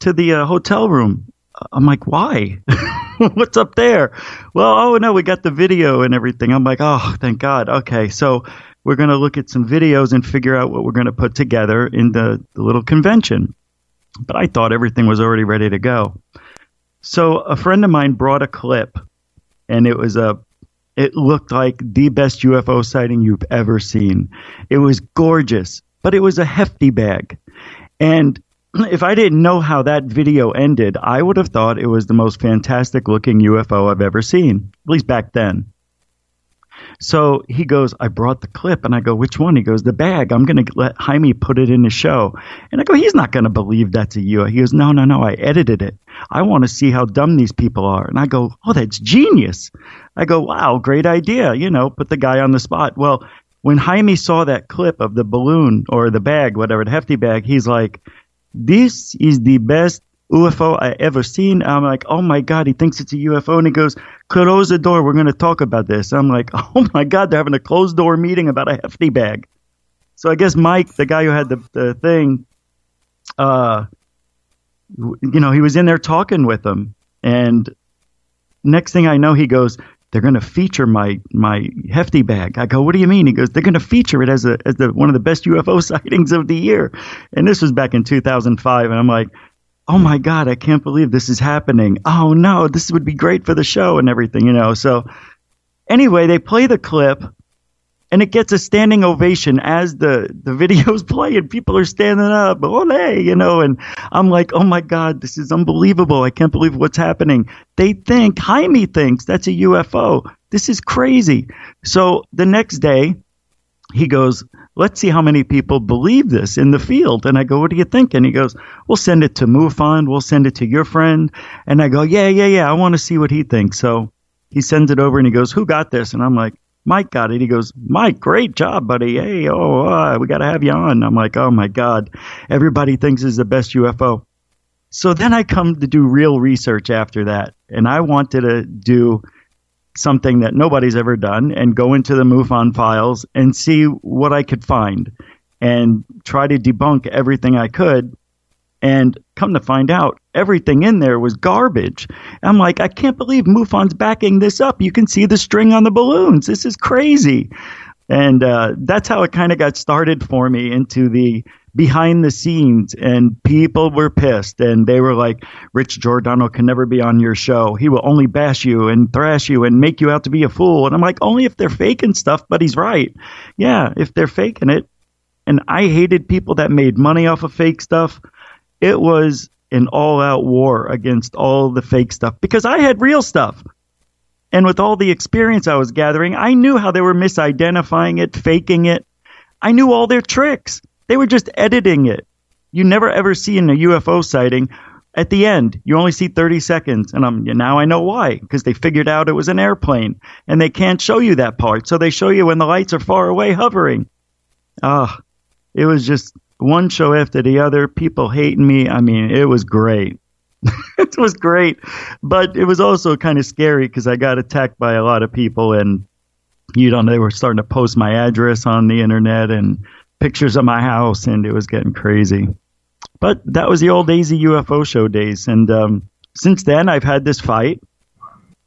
to the uh, hotel room." I'm like, "Why? [laughs] What's up there?" Well, oh no, we got the video and everything. I'm like, "Oh, thank God." Okay, so we're gonna look at some videos and figure out what we're gonna put together in the, the little convention. But I thought everything was already ready to go. So a friend of mine brought a clip, and it was a. It looked like the best UFO sighting you've ever seen. It was gorgeous, but it was a hefty bag. And [clears throat] if I didn't know how that video ended, I would have thought it was the most fantastic looking UFO I've ever seen, at least back then. So he goes, I brought the clip. And I go, which one? He goes, the bag. I'm going to let Jaime put it in the show. And I go, he's not going to believe that's a UFO. He goes, no, no, no. I edited it. I want to see how dumb these people are. And I go, oh, that's genius. I go, wow, great idea. You know, put the guy on the spot. Well, when Jaime saw that clip of the balloon or the bag, whatever, the hefty bag, he's like, this is the best UFO I ever seen. I'm like, oh my God, he thinks it's a UFO. And he goes, close the door. We're going to talk about this. I'm like, [laughs] oh my God, they're having a closed door meeting about a hefty bag. So I guess Mike, the guy who had the, the thing, uh, you know, he was in there talking with them. And next thing I know, he goes, they're going to feature my my hefty bag. I go, what do you mean? He goes, they're going to feature it as a as the one of the best UFO [laughs] sightings of the year. And this was back in 2005, and I'm like, oh my god, I can't believe this is happening. Oh no, this would be great for the show and everything, you know. So anyway, they play the clip. And it gets a standing ovation as the, the [laughs] videos play and people are standing up, ole, you know, and I'm like, oh my God, this is unbelievable. I can't believe what's happening. They think, Jaime thinks that's a UFO. This is crazy. So the next day, he goes, let's see how many people believe this in the field. And I go, what do you think? And he goes, we'll send it to MUFON. We'll send it to your friend. And I go, yeah, yeah, yeah. I want to see what he thinks. So he sends it over and he goes, who got this? And I'm like, Mike got it. He goes, Mike, great job, buddy. Hey, oh, uh, we got to have you on. I'm like, oh my God. Everybody thinks is the best UFO. So then I come to do real research after that. And I wanted to do something that nobody's ever done and go into the MUFON files and see what I could find and try to debunk everything I could. And come to find out, everything in there was garbage. I'm like, I can't believe MUFON's backing this up. You can see the string on the balloons. This is crazy. And uh, that's how it kind of got started for me into the behind the scenes. And people were pissed. And they were like, Rich Giordano can never be on your show. He will only bash you and thrash you and make you out to be a fool. And I'm like, only if they're faking stuff. But he's right. Yeah, if they're faking it. And I hated people that made money off of fake stuff it was an all out war against all the fake stuff because I had real stuff. And with all the experience I was gathering, I knew how they were misidentifying it, faking it. I knew all their tricks. They were just editing it. You never ever see in a UFO sighting at the end, you only see 30 seconds. And I'm, now I know why, because they figured out it was an airplane and they can't show you that part. So they show you when the lights are far away hovering. Ah, it was just one show after the other, people hating me. I mean, it was great. [laughs] it was great, but it was also kind of scary because I got attacked by a lot of people, and you know they were starting to post my address on the internet and pictures of my house, and it was getting crazy. But that was the old AZ UFO show days, and um, since then I've had this fight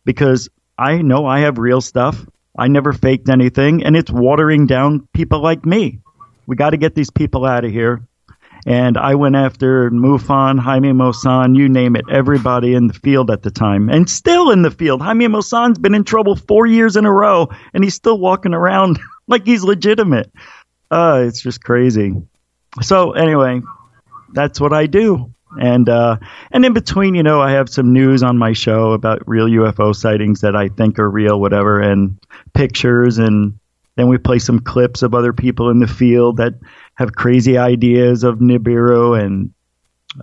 because I know I have real stuff. I never faked anything, and it's watering down people like me. We got to get these people out of here. And I went after Mufon, Jaime Maussan, you name it, everybody in the field at the time, and still in the field. Jaime Maussan's been in trouble four years in a row, and he's still walking around [laughs] like he's legitimate. Uh, it's just crazy. So anyway, that's what I do. And uh, and in between, you know, I have some news on my show about real UFO sightings that I think are real, whatever, and pictures, and then we play some clips of other people in the field that have crazy ideas of Nibiru and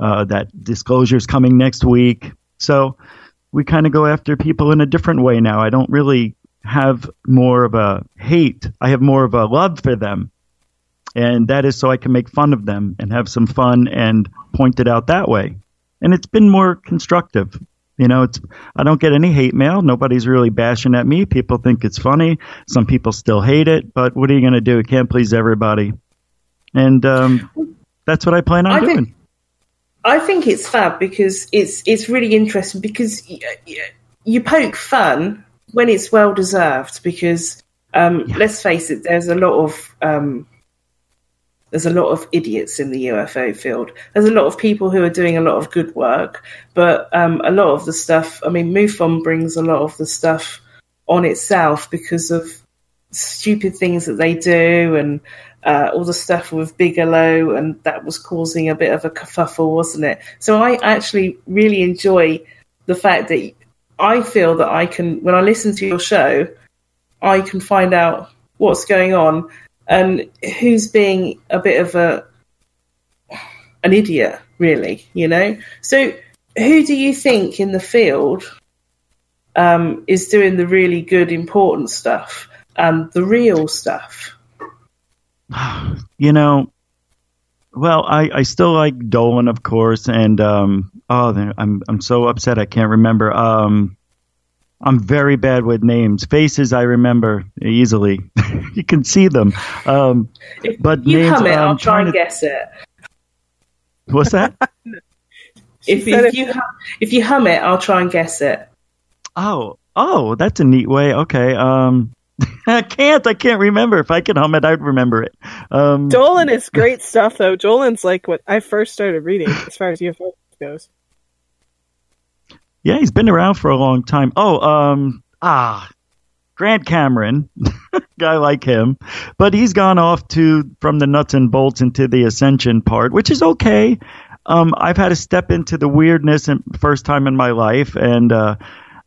uh, that disclosure's coming next week. So we kind of go after people in a different way now. I don't really have more of a hate. I have more of a love for them and that is so I can make fun of them and have some fun and point it out that way. And it's been more constructive. You know, it's I don't get any hate mail. Nobody's really bashing at me. People think it's funny. Some people still hate it, but what are you going to do? It can't please everybody. And um, that's what I plan on
I
doing.
think, I think it's fab because it's it's really interesting because y- y- you poke fun when it's well deserved. Because um, let's face it, there's a lot of um, there's a lot of idiots in the UFO field. There's a lot of people who are doing a lot of good work, but um, a lot of the stuff. I mean, MUFON brings a lot of the stuff on itself because of stupid things that they do and uh, all the stuff with Bigelow, and that was causing a bit of a kerfuffle, wasn't it? So I actually really enjoy the fact that I feel that I can, when I listen to your show, I can find out what's going on and who's being a bit of a an idiot, really, you know. So who do you think in the field um, is doing the really good, important stuff, and the real stuff? [sighs]
you know, well, I, I still like Dolan, of course, and um, oh, I'm I'm so upset I can't remember. Um, I'm very bad with names. Faces I remember easily. [laughs] you can see them. Um, but
You
names,
hum it,
I'm
I'll try
trying
and
to-
guess it.
What's that? [laughs]
If, if you hum, if you hum it, I'll try and guess it.
oh, oh, that's a neat way. Okay. Um, [laughs] I can't. I can't remember. If I could hum it, I'd remember it. Um,
Dolan is great stuff, though. Dolan's like what I first started reading as far as UFO goes.
Yeah, he's been around for a long time. Oh, um, ah, Grant Cameron, [laughs] guy like him, but he's gone off to from the nuts and bolts into the ascension part, which is okay. Um, I've had to step into the weirdness and first time in my life, and uh,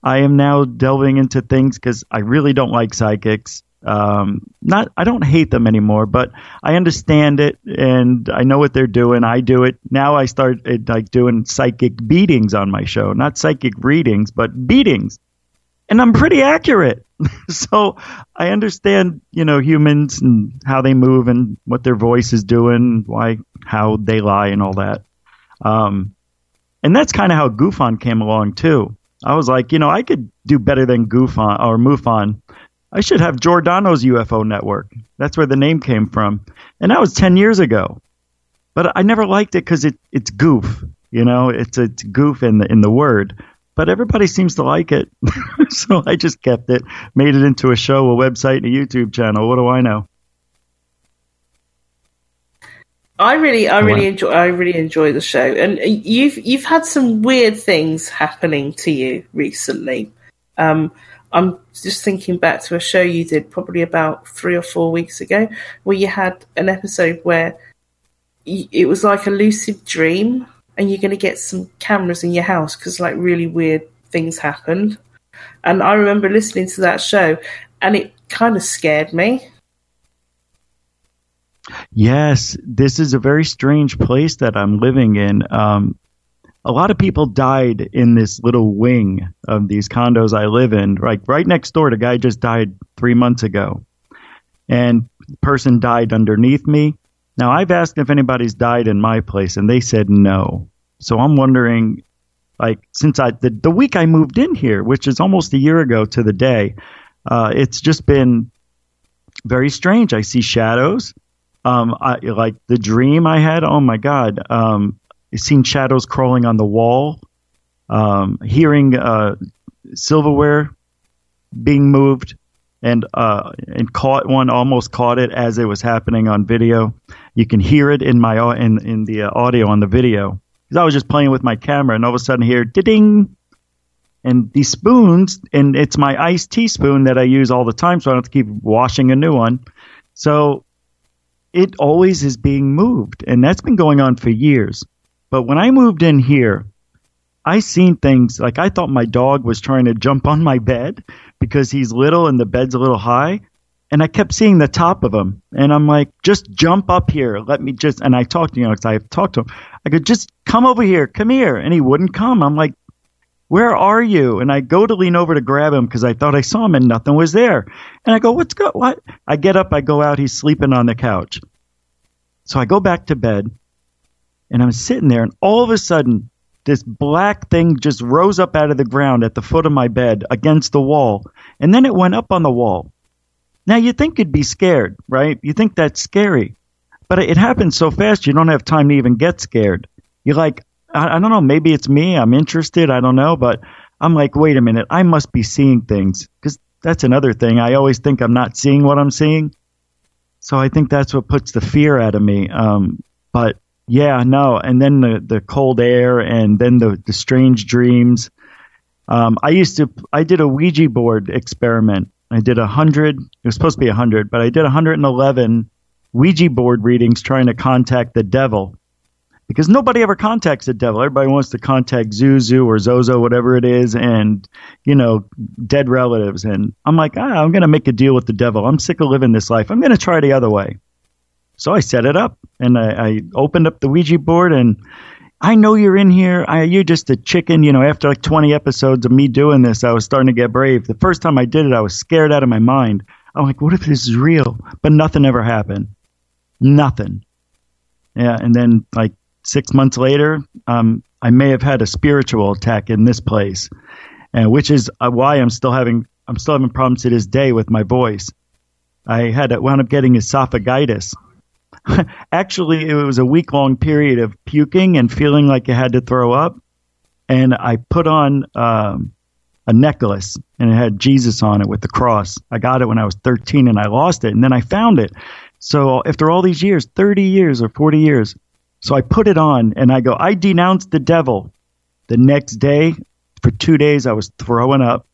I am now delving into things because I really don't like psychics. Um, not, I don't hate them anymore, but I understand it and I know what they're doing. I do it now. I started like doing psychic beatings on my show, not psychic readings, but beatings, and I'm pretty accurate. [laughs] so I understand, you know, humans and how they move and what their voice is doing, why, how they lie, and all that. Um, and that's kind of how Goofon came along too. I was like, you know, I could do better than Goofon or Mufon. I should have Giordano's UFO network. That's where the name came from. And that was 10 years ago. But I never liked it because it, it's goof. You know, it's it's goof in the in the word. But everybody seems to like it. [laughs] so I just kept it, made it into a show, a website, and a YouTube channel. What do I know?
I really, I really enjoy, I really enjoy the show, and you've you've had some weird things happening to you recently. Um, I'm just thinking back to a show you did probably about three or four weeks ago, where you had an episode where it was like a lucid dream, and you're going to get some cameras in your house because like really weird things happened. And I remember listening to that show, and it kind of scared me.
Yes, this is a very strange place that I'm living in. Um, a lot of people died in this little wing of these condos I live in. Like right next door, the guy just died three months ago, and person died underneath me. Now I've asked if anybody's died in my place, and they said no. So I'm wondering, like, since I the, the week I moved in here, which is almost a year ago to the day, uh, it's just been very strange. I see shadows. Um, I, like the dream I had. Oh my God! Um, seen shadows crawling on the wall. Um, hearing uh, silverware being moved, and uh, and caught one, almost caught it as it was happening on video. You can hear it in my in in the uh, audio on the video because I was just playing with my camera, and all of a sudden hear ding, and these spoons, and it's my iced teaspoon that I use all the time, so I don't have to keep washing a new one. So it always is being moved, and that's been going on for years. But when I moved in here, I seen things like I thought my dog was trying to jump on my bed because he's little and the bed's a little high. And I kept seeing the top of him. And I'm like, just jump up here. Let me just. And I talked, you know, because I talked to him. I could just come over here. Come here. And he wouldn't come. I'm like, where are you? And I go to lean over to grab him because I thought I saw him and nothing was there. And I go, what's go? What? I get up. I go out. He's sleeping on the couch. So I go back to bed and I'm sitting there. And all of a sudden, this black thing just rose up out of the ground at the foot of my bed against the wall. And then it went up on the wall. Now you think you'd be scared, right? You think that's scary. But it happens so fast you don't have time to even get scared. You're like, I, I don't know, maybe it's me. I'm interested. I don't know. But I'm like, wait a minute. I must be seeing things. Because that's another thing. I always think I'm not seeing what I'm seeing. So I think that's what puts the fear out of me. Um, but yeah, no. And then the, the cold air and then the, the strange dreams. Um, I used to, I did a Ouija board experiment. I did a hundred, it was supposed to be a hundred, but I did 111 Ouija board readings trying to contact the devil. Because nobody ever contacts the devil. Everybody wants to contact Zuzu or Zozo, whatever it is, and, you know, dead relatives. And I'm like, ah, I'm going to make a deal with the devil. I'm sick of living this life. I'm going to try the other way. So I set it up and I, I opened up the Ouija board and I know you're in here. I, you're just a chicken. You know, after like 20 episodes of me doing this, I was starting to get brave. The first time I did it, I was scared out of my mind. I'm like, what if this is real? But nothing ever happened. Nothing. Yeah. And then like six months later, um, I may have had a spiritual attack in this place, and which is uh, why I'm still having I'm still having problems to this day with my voice. I had wound up getting esophagitis. [laughs] Actually, it was a week long period of puking and feeling like I had to throw up. And I put on um, a necklace and it had Jesus on it with the cross. I got it when I was 13 and I lost it. And then I found it. So after all these years, 30 years or 40 years, so I put it on and I go, I denounced the devil. The next day, for two days, I was throwing up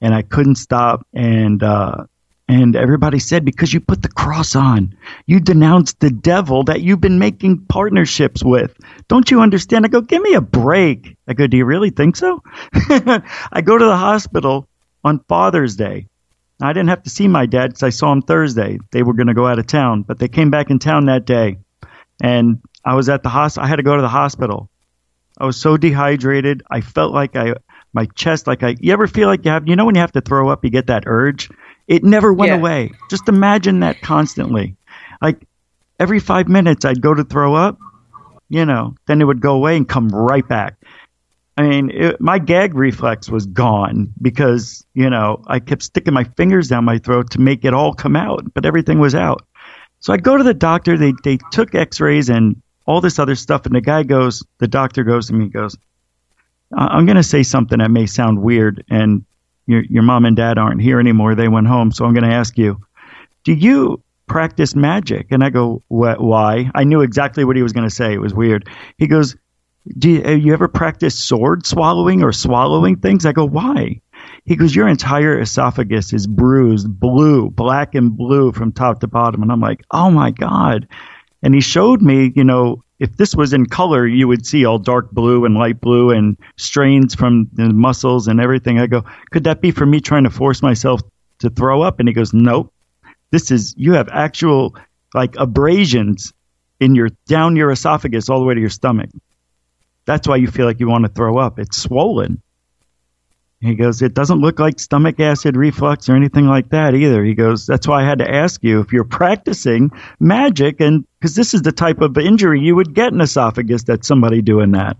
and I couldn't stop. And, uh, and everybody said, because you put the cross on, you denounced the devil that you've been making partnerships with. Don't you understand? I go, give me a break. I go, do you really think so? [laughs] I go to the hospital on Father's Day. I didn't have to see my dad because I saw him Thursday. They were going to go out of town, but they came back in town that day. And I was at the hospital. I had to go to the hospital. I was so dehydrated. I felt like I, my chest, like I, you ever feel like you have, you know, when you have to throw up, you get that urge? It never went
Yeah.
away. Just imagine that constantly. Like every five minutes, I'd go to throw up, you know, then it would go away and come right back. I mean, it, my gag reflex was gone because, you know, I kept sticking my fingers down my throat to make it all come out, but everything was out. So I go to the doctor. They they took X-rays and all this other stuff, and the guy goes, the doctor goes to me, he goes, "I- I'm going to say something that may sound weird, and your your mom and dad aren't here anymore. They went home, so I'm going to ask you, do you practice magic? And I go? Why? I knew exactly what he was going to say. It was weird. He goes, do you, you ever practiced sword swallowing or swallowing things? I go, why? He goes, your entire esophagus is bruised, blue, black and blue from top to bottom. And I'm like, oh my God. And he showed me, you know, if this was in color, you would see all dark blue and light blue and strains from the muscles and everything. I go, could that be for me trying to force myself to throw up? And he goes, nope. This is, you have actual like abrasions in your, down your esophagus all the way to your stomach. That's why you feel like you want to throw up. It's swollen. He goes, it doesn't look like stomach acid reflux or anything like that either. He goes, that's why I had to ask you if you're practicing magic and because this is the type of injury you would get in esophagus that somebody doing that.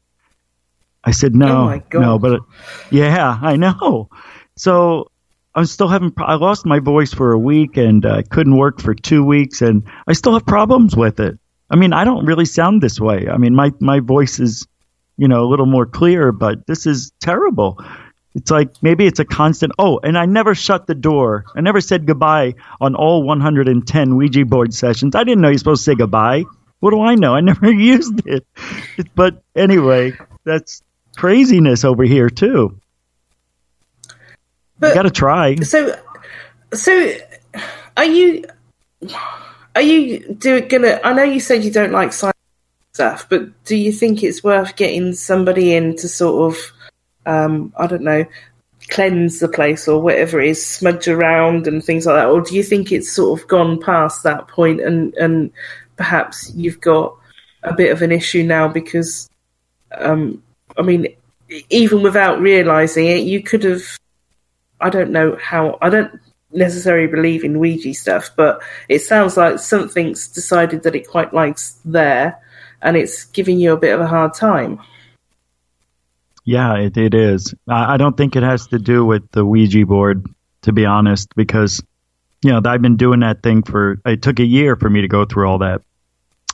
I said, no,
Oh
no, but yeah, I know. So I'm still having, I lost my voice for a week and I couldn't work for two weeks and I still have problems with it. I mean, I don't really sound this way. I mean, my, my voice is, you know, a little more clear, but this is terrible. It's like maybe it's a constant. Oh, and I never shut the door. I never said goodbye on all 110 Ouija board sessions. I didn't know you're supposed to say goodbye. What do I know? I [laughs] never used it. But anyway, that's craziness over here too.
But
you got to try.
so, so are you are you do gonna? I know you said you don't like science stuff, but do you think it's worth getting somebody in to sort of, um, I don't know, cleanse the place or whatever it is, smudge around and things like that, or do you think it's sort of gone past that point and and perhaps you've got a bit of an issue now because, um, I mean, even without realizing it, you could have. I don't know how. I don't necessarily believe in Ouija stuff, but it sounds like something's decided that it quite likes there, and it's giving you a bit of a hard time.
Yeah, it, it is. I, I don't think it has to do with the Ouija board, to be honest, because you know I've been doing that thing for. It took a year for me to go through all that,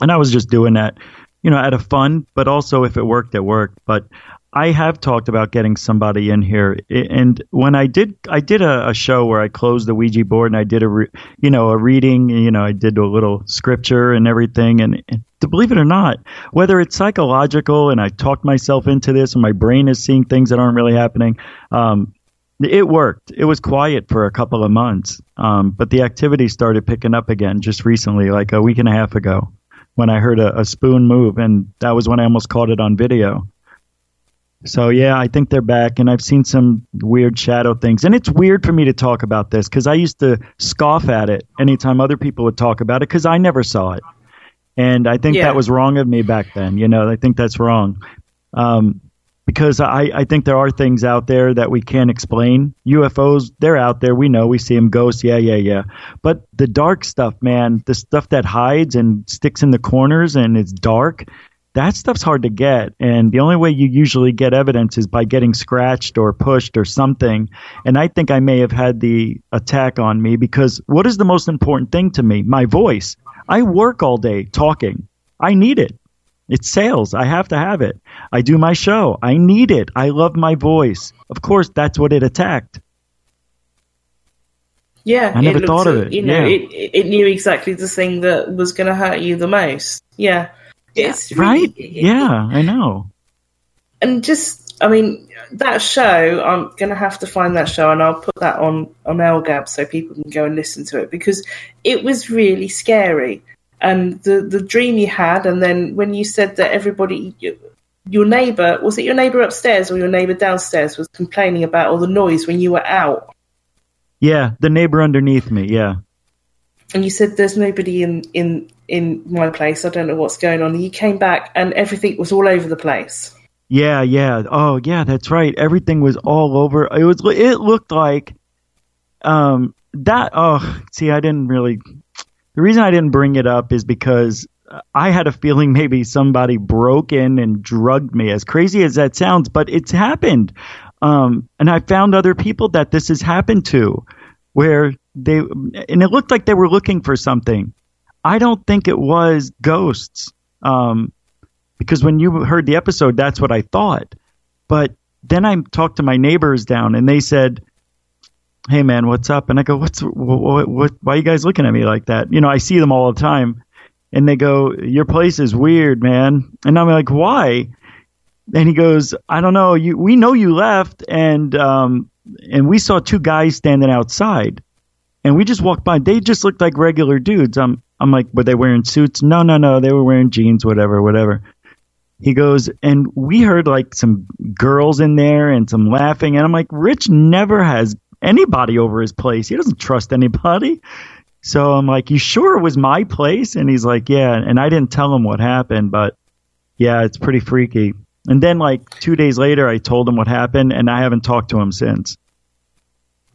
and I was just doing that, you know, out of fun, but also if it worked, it worked. But I have talked about getting somebody in here, and when I did, I did a, a show where I closed the Ouija board and I did a, re, you know, a reading. You know, I did a little scripture and everything, and, and to believe it or not, whether it's psychological and I talked myself into this, and my brain is seeing things that aren't really happening. Um, it worked. It was quiet for a couple of months, um, but the activity started picking up again just recently, like a week and a half ago, when I heard a, a spoon move, and that was when I almost caught it on video. So yeah, I think they're back, and I've seen some weird shadow things, and it's weird for me to talk about this because I used to scoff at it anytime other people would talk about it because I never saw it, and I think
Yeah.
that was wrong of me back then. You know, I think that's wrong. Um, because I, I think there are things out there that we can't explain. UFOs, they're out there. We know. We see them. Ghosts, yeah, yeah, yeah. But the dark stuff, man, the stuff that hides and sticks in the corners and it's dark, that stuff's hard to get. And the only way you usually get evidence is by getting scratched or pushed or something. And I think I may have had the attack on me because what is the most important thing to me? My voice. I work all day talking. I need it. It's sales. I have to have it. I do my show. I need it. I love my voice. Of course, that's what it attacked.
Yeah,
I never thought of it,
You know,
yeah.
it it knew exactly the thing that was going to hurt you the most. Yeah, it's
Right?
really-
Yeah, I know.
and just I mean that show. I'm going to have to find that show, and I'll put that on on LGAB so people can go and listen to it because it was really scary. And the the dream you had, and then when you said that everybody. Your neighbour was it your neighbour upstairs or your neighbour downstairs was complaining about all the noise when you were out,
Yeah, the neighbor underneath me. Yeah.
And you said there's nobody in in in my place. I don't know what's going on. And you came back and everything was all over the place.
Yeah, yeah. Oh, yeah, that's right. Everything was all over. It was it looked like um that oh, see, I didn't really The reason I didn't bring it up is because I had a feeling maybe somebody broke in and drugged me as crazy as that sounds, but it's happened. Um and I found other people that this has happened to where they and it looked like they were looking for something. I don't think it was ghosts. Um because when you heard the episode, that's what I thought. But then I talked to my neighbors down, and they said, "Hey, man, what's up?" And I go, "What's what? what, why are you guys looking at me like that?" You know, I see them all the time, and they go, "Your place is weird, man." And I'm like, "Why?" And he goes, "I don't know. You, we know you left, and um, and we saw two guys standing outside, and we just walked by. They just looked like regular dudes. I'm, I'm like, were they wearing suits? No, no, no. They were wearing jeans, whatever, whatever." He goes, and we heard like some girls in there and some laughing. And I'm like, Rich never has anybody over his place. He doesn't trust anybody. So I'm like, you sure it was my place? And he's like, yeah. And I didn't tell him what happened, but yeah, it's pretty freaky. And then like two days later, I told him what happened, and I haven't talked to him since.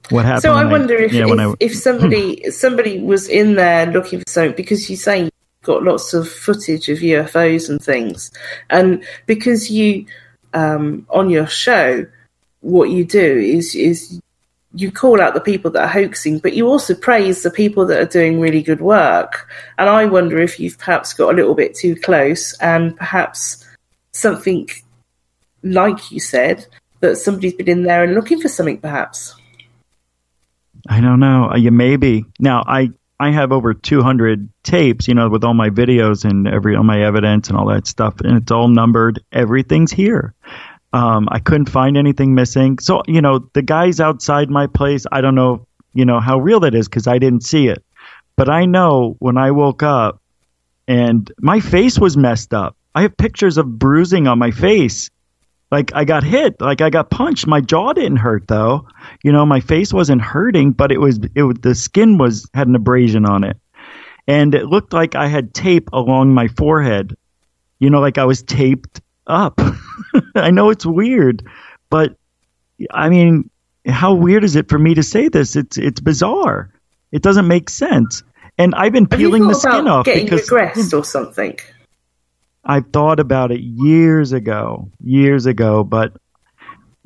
What happened?
So I wonder if
yeah,
if,
I-
if somebody [laughs] somebody was in there looking for something because you say you've got lots of footage of UFOs and things, and because you um, on your show, what you do is is you call out the people that are hoaxing, but you also praise the people that are doing really good work. And I wonder if you've perhaps got a little bit too close, and perhaps something like you said that somebody's been in there and looking for something, perhaps.
I don't know. Uh, yeah, maybe. Now I I have over 200 tapes, you know, with all my videos and every all my evidence and all that stuff, and it's all numbered. Everything's here. Um, I couldn't find anything missing. So you know, the guys outside my place, I don't know, you know, how real that is because I didn't see it. But I know when I woke up and my face was messed up. I have pictures of bruising on my face. Like I got hit, like I got punched. My jaw didn't hurt though. You know, my face wasn't hurting, but it was it was- the skin was had an abrasion on it. And it looked like I had tape along my forehead. You know, like I was taped up. [laughs] I know it's weird, but I mean, how weird is it for me to say this? It's it's bizarre. It doesn't make sense. And I've been peeling the skin off
getting
because
regressed or something?
I've thought about it years ago, years ago, but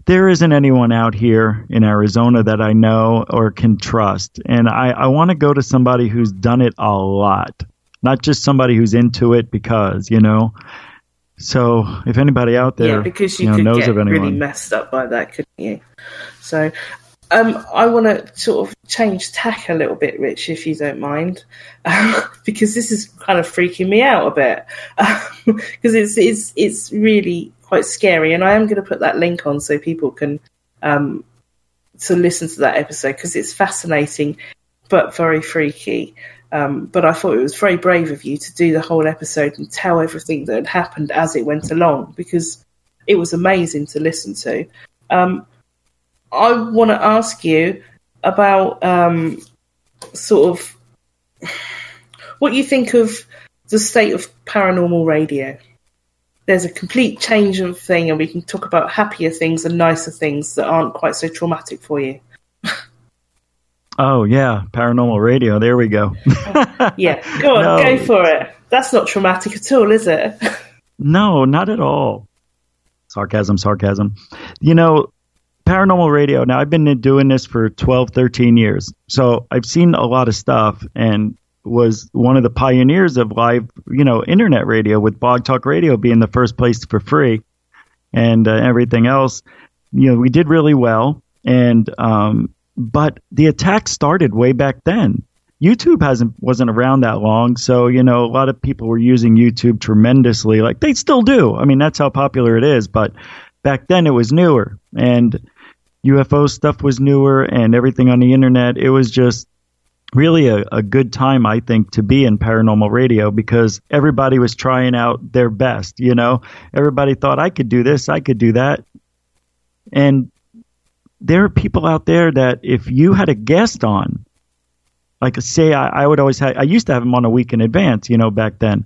there isn't anyone out here in Arizona that I know or can trust. And I, I want to go to somebody who's done it a lot, not just somebody who's into it because, you know. So if anybody out there
yeah, because you,
know,
could
knows
get
of anyone,
really messed up by that, couldn't you? So, um, I want to sort of change tack a little bit, Rich, if you don't mind, [laughs] because this is kind of freaking me out a bit, [laughs] because it's it's it's really quite scary, and I am going to put that link on so people can um to listen to that episode because it's fascinating, but very freaky. Um, but I thought it was very brave of you to do the whole episode and tell everything that had happened as it went along because it was amazing to listen to. Um, I want to ask you about um, sort of what you think of the state of paranormal radio. There's a complete change of thing, and we can talk about happier things and nicer things that aren't quite so traumatic for you.
oh yeah, paranormal radio. There we go. [laughs]
Yeah, go on,
No.
go for it. That's not traumatic at all, is it? [laughs]
No, not at all. Sarcasm, sarcasm. You know, paranormal radio. Now, I've been doing this for 12, 13 years. So I've seen a lot of stuff and was one of the pioneers of live, you know, internet radio with Blog Talk Radio being the first place for free and uh, everything else. You know, we did really well. And, um, but the attack started way back then. YouTube hasn't wasn't around that long, so you know a lot of people were using YouTube tremendously. Like they still do. I mean, that's how popular it is. But back then it was newer, and UFO stuff was newer, and everything on the internet. It was just really a, a good time, I think, to be in paranormal radio because everybody was trying out their best. You know, everybody thought I could do this, I could do that, and there are people out there that if you had a guest on like say I, I would always have I used to have them on a week in advance, you know, back then.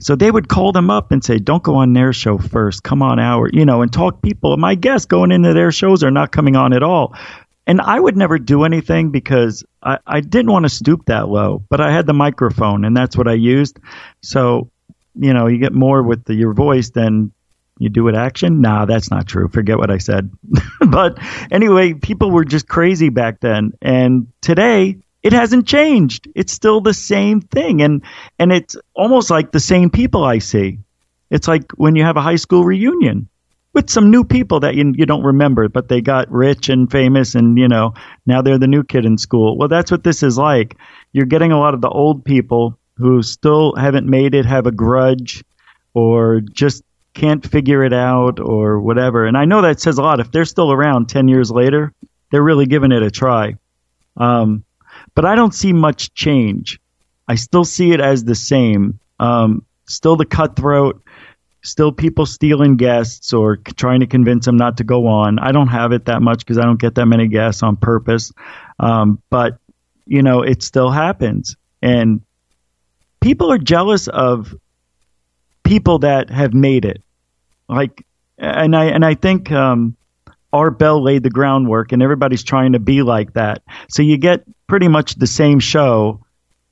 So they would call them up and say, "Don't go on their show first. Come on our, you know, and talk people. My guests going into their shows are not coming on at all." And I would never do anything because I, I didn't want to stoop that low, but I had the microphone and that's what I used. So, you know, you get more with the, your voice than you do with action. Nah, that's not true. Forget what I said. [laughs] but anyway, people were just crazy back then. And today, it hasn't changed. It's still the same thing, and and it's almost like the same people I see. It's like when you have a high school reunion with some new people that you you don't remember, but they got rich and famous, and you know now they're the new kid in school. Well, that's what this is like. You're getting a lot of the old people who still haven't made it, have a grudge, or just can't figure it out, or whatever. And I know that says a lot. If they're still around ten years later, they're really giving it a try. Um, but I don't see much change. I still see it as the same. Um, still the cutthroat, still people stealing guests or c- trying to convince them not to go on. I don't have it that much because I don't get that many guests on purpose. Um, but you know, it still happens, and people are jealous of people that have made it. Like, and I and I think um, Art Bell laid the groundwork, and everybody's trying to be like that. So you get pretty much the same show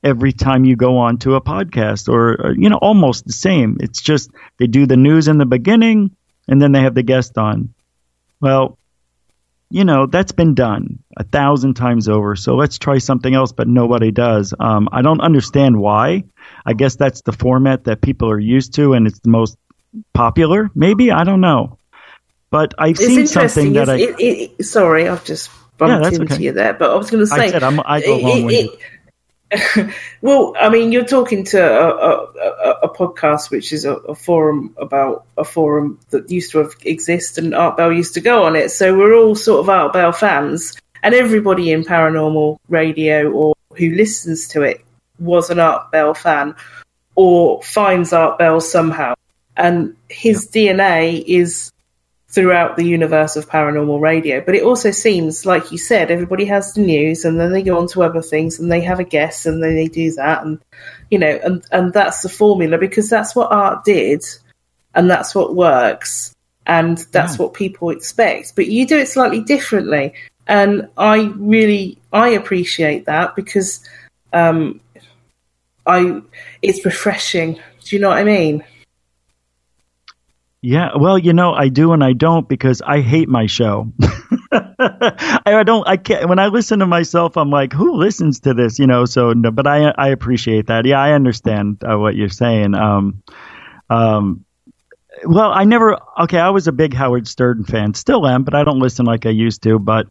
every time you go on to a podcast, or, or you know, almost the same. It's just they do the news in the beginning, and then they have the guest on. Well, you know that's been done a thousand times over. So let's try something else, but nobody does. Um, I don't understand why. I guess that's the format that people are used to, and it's the most popular. Maybe I don't know But I've
It's
seen something that I
it, it, sorry, I've just bumped
Yeah,
into
okay.
you there, but I was going to say.
I said I'm, I go
it-
long winded. [laughs]
well, I mean, you're talking to a, a, a, podcast, which is a, a forum about a forum that used to have exist, and Art Bell used to go on it. So we're all sort of Art Bell fans, and everybody in paranormal radio or who listens to it was an Art Bell fan or finds Art Bell somehow, and his DNA is throughout the universe of paranormal radio. But it also seems, like you said, everybody has the news and then they go on to other things and they have a guest and then they do that and you know, and, and that's the formula because that's what art did and that's what works and that's what people expect. But you do it slightly differently. And I really I appreciate that because um I it's refreshing. Do you know what I mean?
Yeah, well, you know, I do and I don't because I hate my show. [laughs] I don't. I can't. When I listen to myself, I'm like, who listens to this? You know. So, no, but I I appreciate that. Yeah, I understand uh, what you're saying. Um, um, well, I never. Okay, I was a big Howard Stern fan, still am, but I don't listen like I used to. But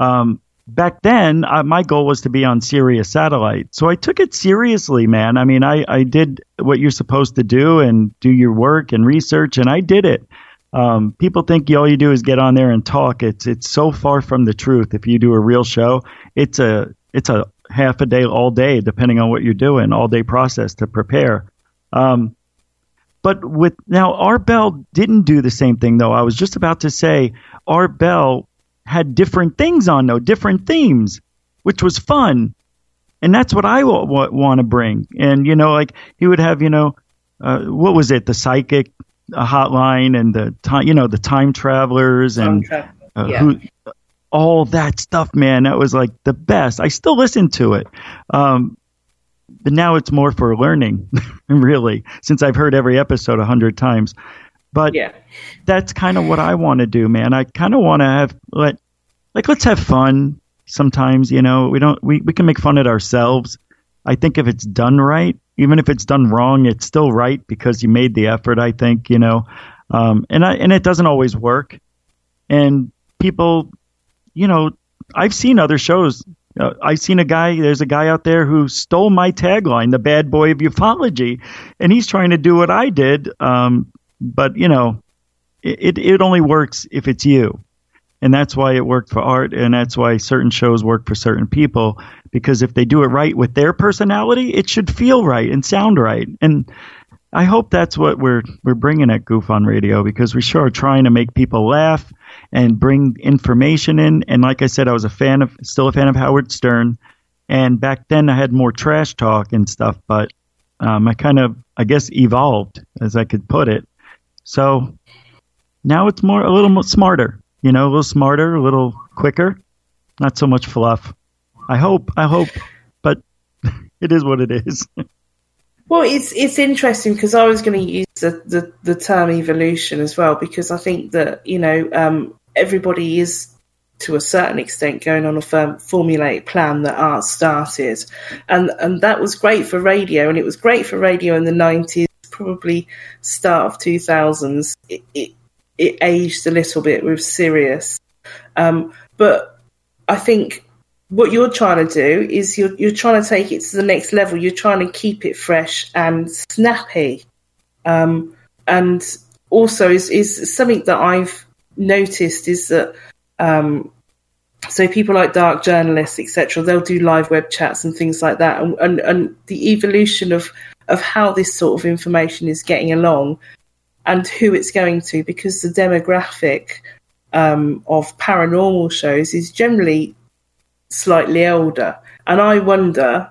um, back then, uh, my goal was to be on Sirius satellite, so I took it seriously, man. I mean, I I did what you're supposed to do and do your work and research, and I did it. Um, people think all you do is get on there and talk. It's it's so far from the truth. If you do a real show, it's a it's a half a day, all day, depending on what you're doing, all day process to prepare. Um, but with now, Bell didn't do the same thing though. I was just about to say Art Bell had different things on though, different themes, which was fun, and that's what I w- w- want to bring. And you know, like he would have, you know, uh, what was it, the psychic uh, hotline and the time, you know, the time travelers and uh,
Yeah.
who, all that stuff, man. That was like the best. I still listen to it. Um, but now it's more for learning, [laughs] really, since I've heard every episode a hundred times. But
Yeah.
that's kind of what I want to do, man. I kind of want to have let like let's have fun sometimes, you know. We don't we we can make fun at ourselves. I think if it's done right, even if it's done wrong, it's still right because you made the effort, I think, you know. Um and I and it doesn't always work. And people, you know, I've seen other shows. Uh, I've seen a guy. There's a guy out there who stole my tagline, "The Bad Boy of Ufology," and he's trying to do what I did. Um, but you know, it it only works if it's you, and that's why it worked for art, and that's why certain shows work for certain people. Because if they do it right with their personality, it should feel right and sound right. And I hope that's what we're we're bringing at Goof on Radio because we sure are trying to make people laugh and bring information in. And like I said, I was a fan of, still a fan of Howard Stern. And back then I had more trash talk and stuff, but um, I kind of, I guess, evolved, as I could put it. So now it's more, a little smarter, you know, a little smarter, a little quicker, not so much fluff. I hope, I hope, but [laughs] it is what it is. [laughs]
Well, it's it's interesting because I was going to use the, the, the term evolution as well because I think that you know um, everybody is to a certain extent going on a firm, formulaic plan that art started, and and that was great for radio, and it was great for radio in the nineties, probably start of two thousands. It, it it aged a little bit with Sirius, um, but I think what you're trying to do is you're you're trying to take it to the next level. You're trying to keep it fresh and snappy, um, and also is is something that I've noticed is that um, so people like dark journalists etc. They'll do live web chats and things like that, and, and and the evolution of of how this sort of information is getting along and who it's going to because the demographic um, of paranormal shows is generally slightly older. And I wonder,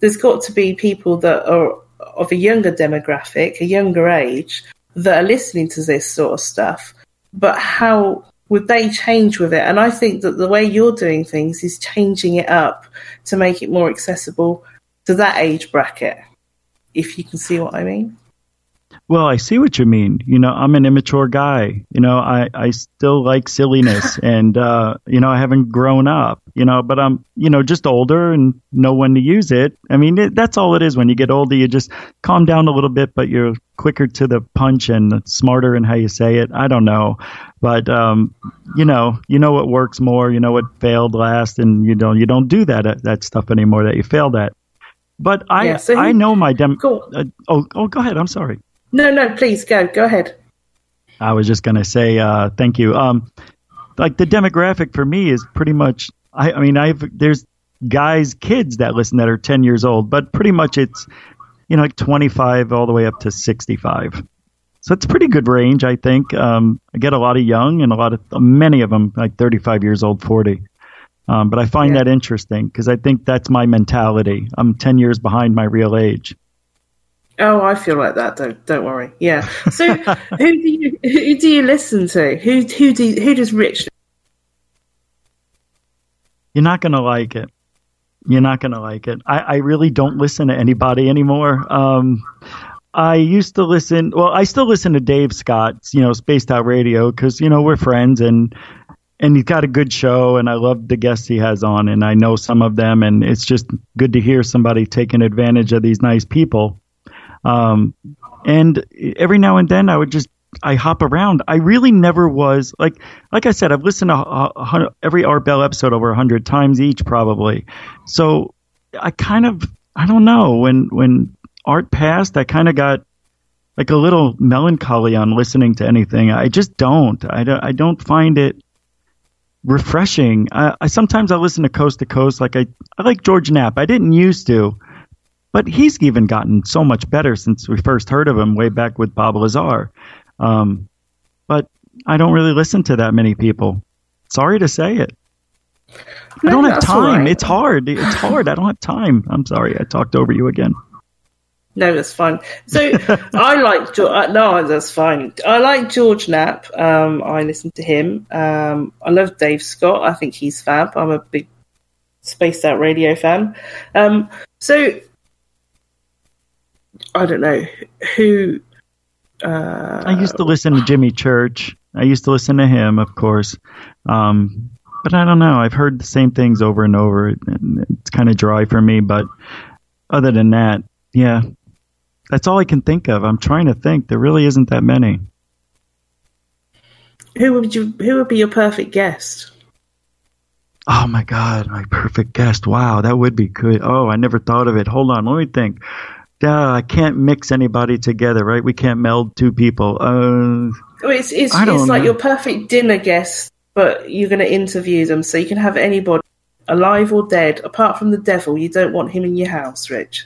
there's got to be people that are of a younger demographic, a younger age, that are listening to this sort of stuff. But how would they change with it? And I think that the way you're doing things is changing it up to make it more accessible to that age bracket, if you can see what I mean.
Well, I see what you mean. You know, I'm an immature guy. You know, I, I still like silliness [laughs] and, uh, you know, I haven't grown up, you know, but I'm, you know, just older and know when to use it. I mean, it, that's all it is. When you get older, you just calm down a little bit, but you're quicker to the punch and smarter in how you say it. I don't know. But, um, you know, you know what works more, you know what failed last, and you don't, you don't do that, that stuff anymore that you failed at. But I,
Yeah, so
I know my dem.
Cool.
Uh, oh, oh, go ahead. I'm sorry.
No, no, please go. Go ahead.
I was just going to say uh, thank you. Um, like the demographic for me is pretty much. I, I mean, I've there's guys, kids that listen that are 10 years old, but pretty much it's you know like 25 all the way up to 65. So it's a pretty good range, I think. Um, I get a lot of young and a lot of many of them like 35 years old, 40. Um, but I find
Yeah.
that interesting because I think that's my mentality. I'm 10 years behind my real age.
Oh, I feel like that. Don't don't worry. Yeah. So, [laughs] who do you who do you listen to? Who who do who does Rich?
You're not going to like it. You're not going to like it. I, I really don't listen to anybody anymore. Um, I used to listen. Well, I still listen to Dave Scott's, you know, Spaced Out Radio because you know we're friends and and he's got a good show and I love the guests he has on and I know some of them and it's just good to hear somebody taking advantage of these nice people. Um, and every now and then I would just I hop around. I really never was like like I said I've listened to a, a, hundred- every Art Bell episode over a hundred times each probably. So I kind of I don't know when when Art passed I kind of got like a little melancholy on listening to anything. I just don't. I don't, I don't find it refreshing. I, I sometimes I listen to Coast to Coast. Like I, I like George Knapp. I didn't used to, but he's even gotten so much better since we first heard of him way back with Bob Lazar. Um, but I don't really listen to that many people. Sorry to say it. I don't have time.
right.
It's hard. It's hard. I don't have time. I'm sorry. I talked over you again.
No, that's fine. So I [laughs] like George. Uh, no, that's fine. I like George Knapp. Um, I listen to him. Um, I love Dave Scott. I think he's fab. I'm a big spaced out radio fan. Um, so I don't know who. Uh,
I used to listen to Jimmy Church. I used to listen to him, of course. Um, but I don't know. I've heard the same things over and over. And it's kind of dry for me. But other than that, yeah, that's all I can think of. I'm trying to think. There really isn't that many.
who would you? Who would be your perfect guest?
Oh my God, my perfect guest. Wow, that would be good. Oh, I never thought of it. Hold on, let me think. Duh, I can't mix anybody together, right? We can't meld two people. Uh,
Oh, it's it's, it's like your perfect dinner guest, but you're going to interview them, so you can have anybody, alive or dead, apart from the devil. You don't want him in your house, Rich.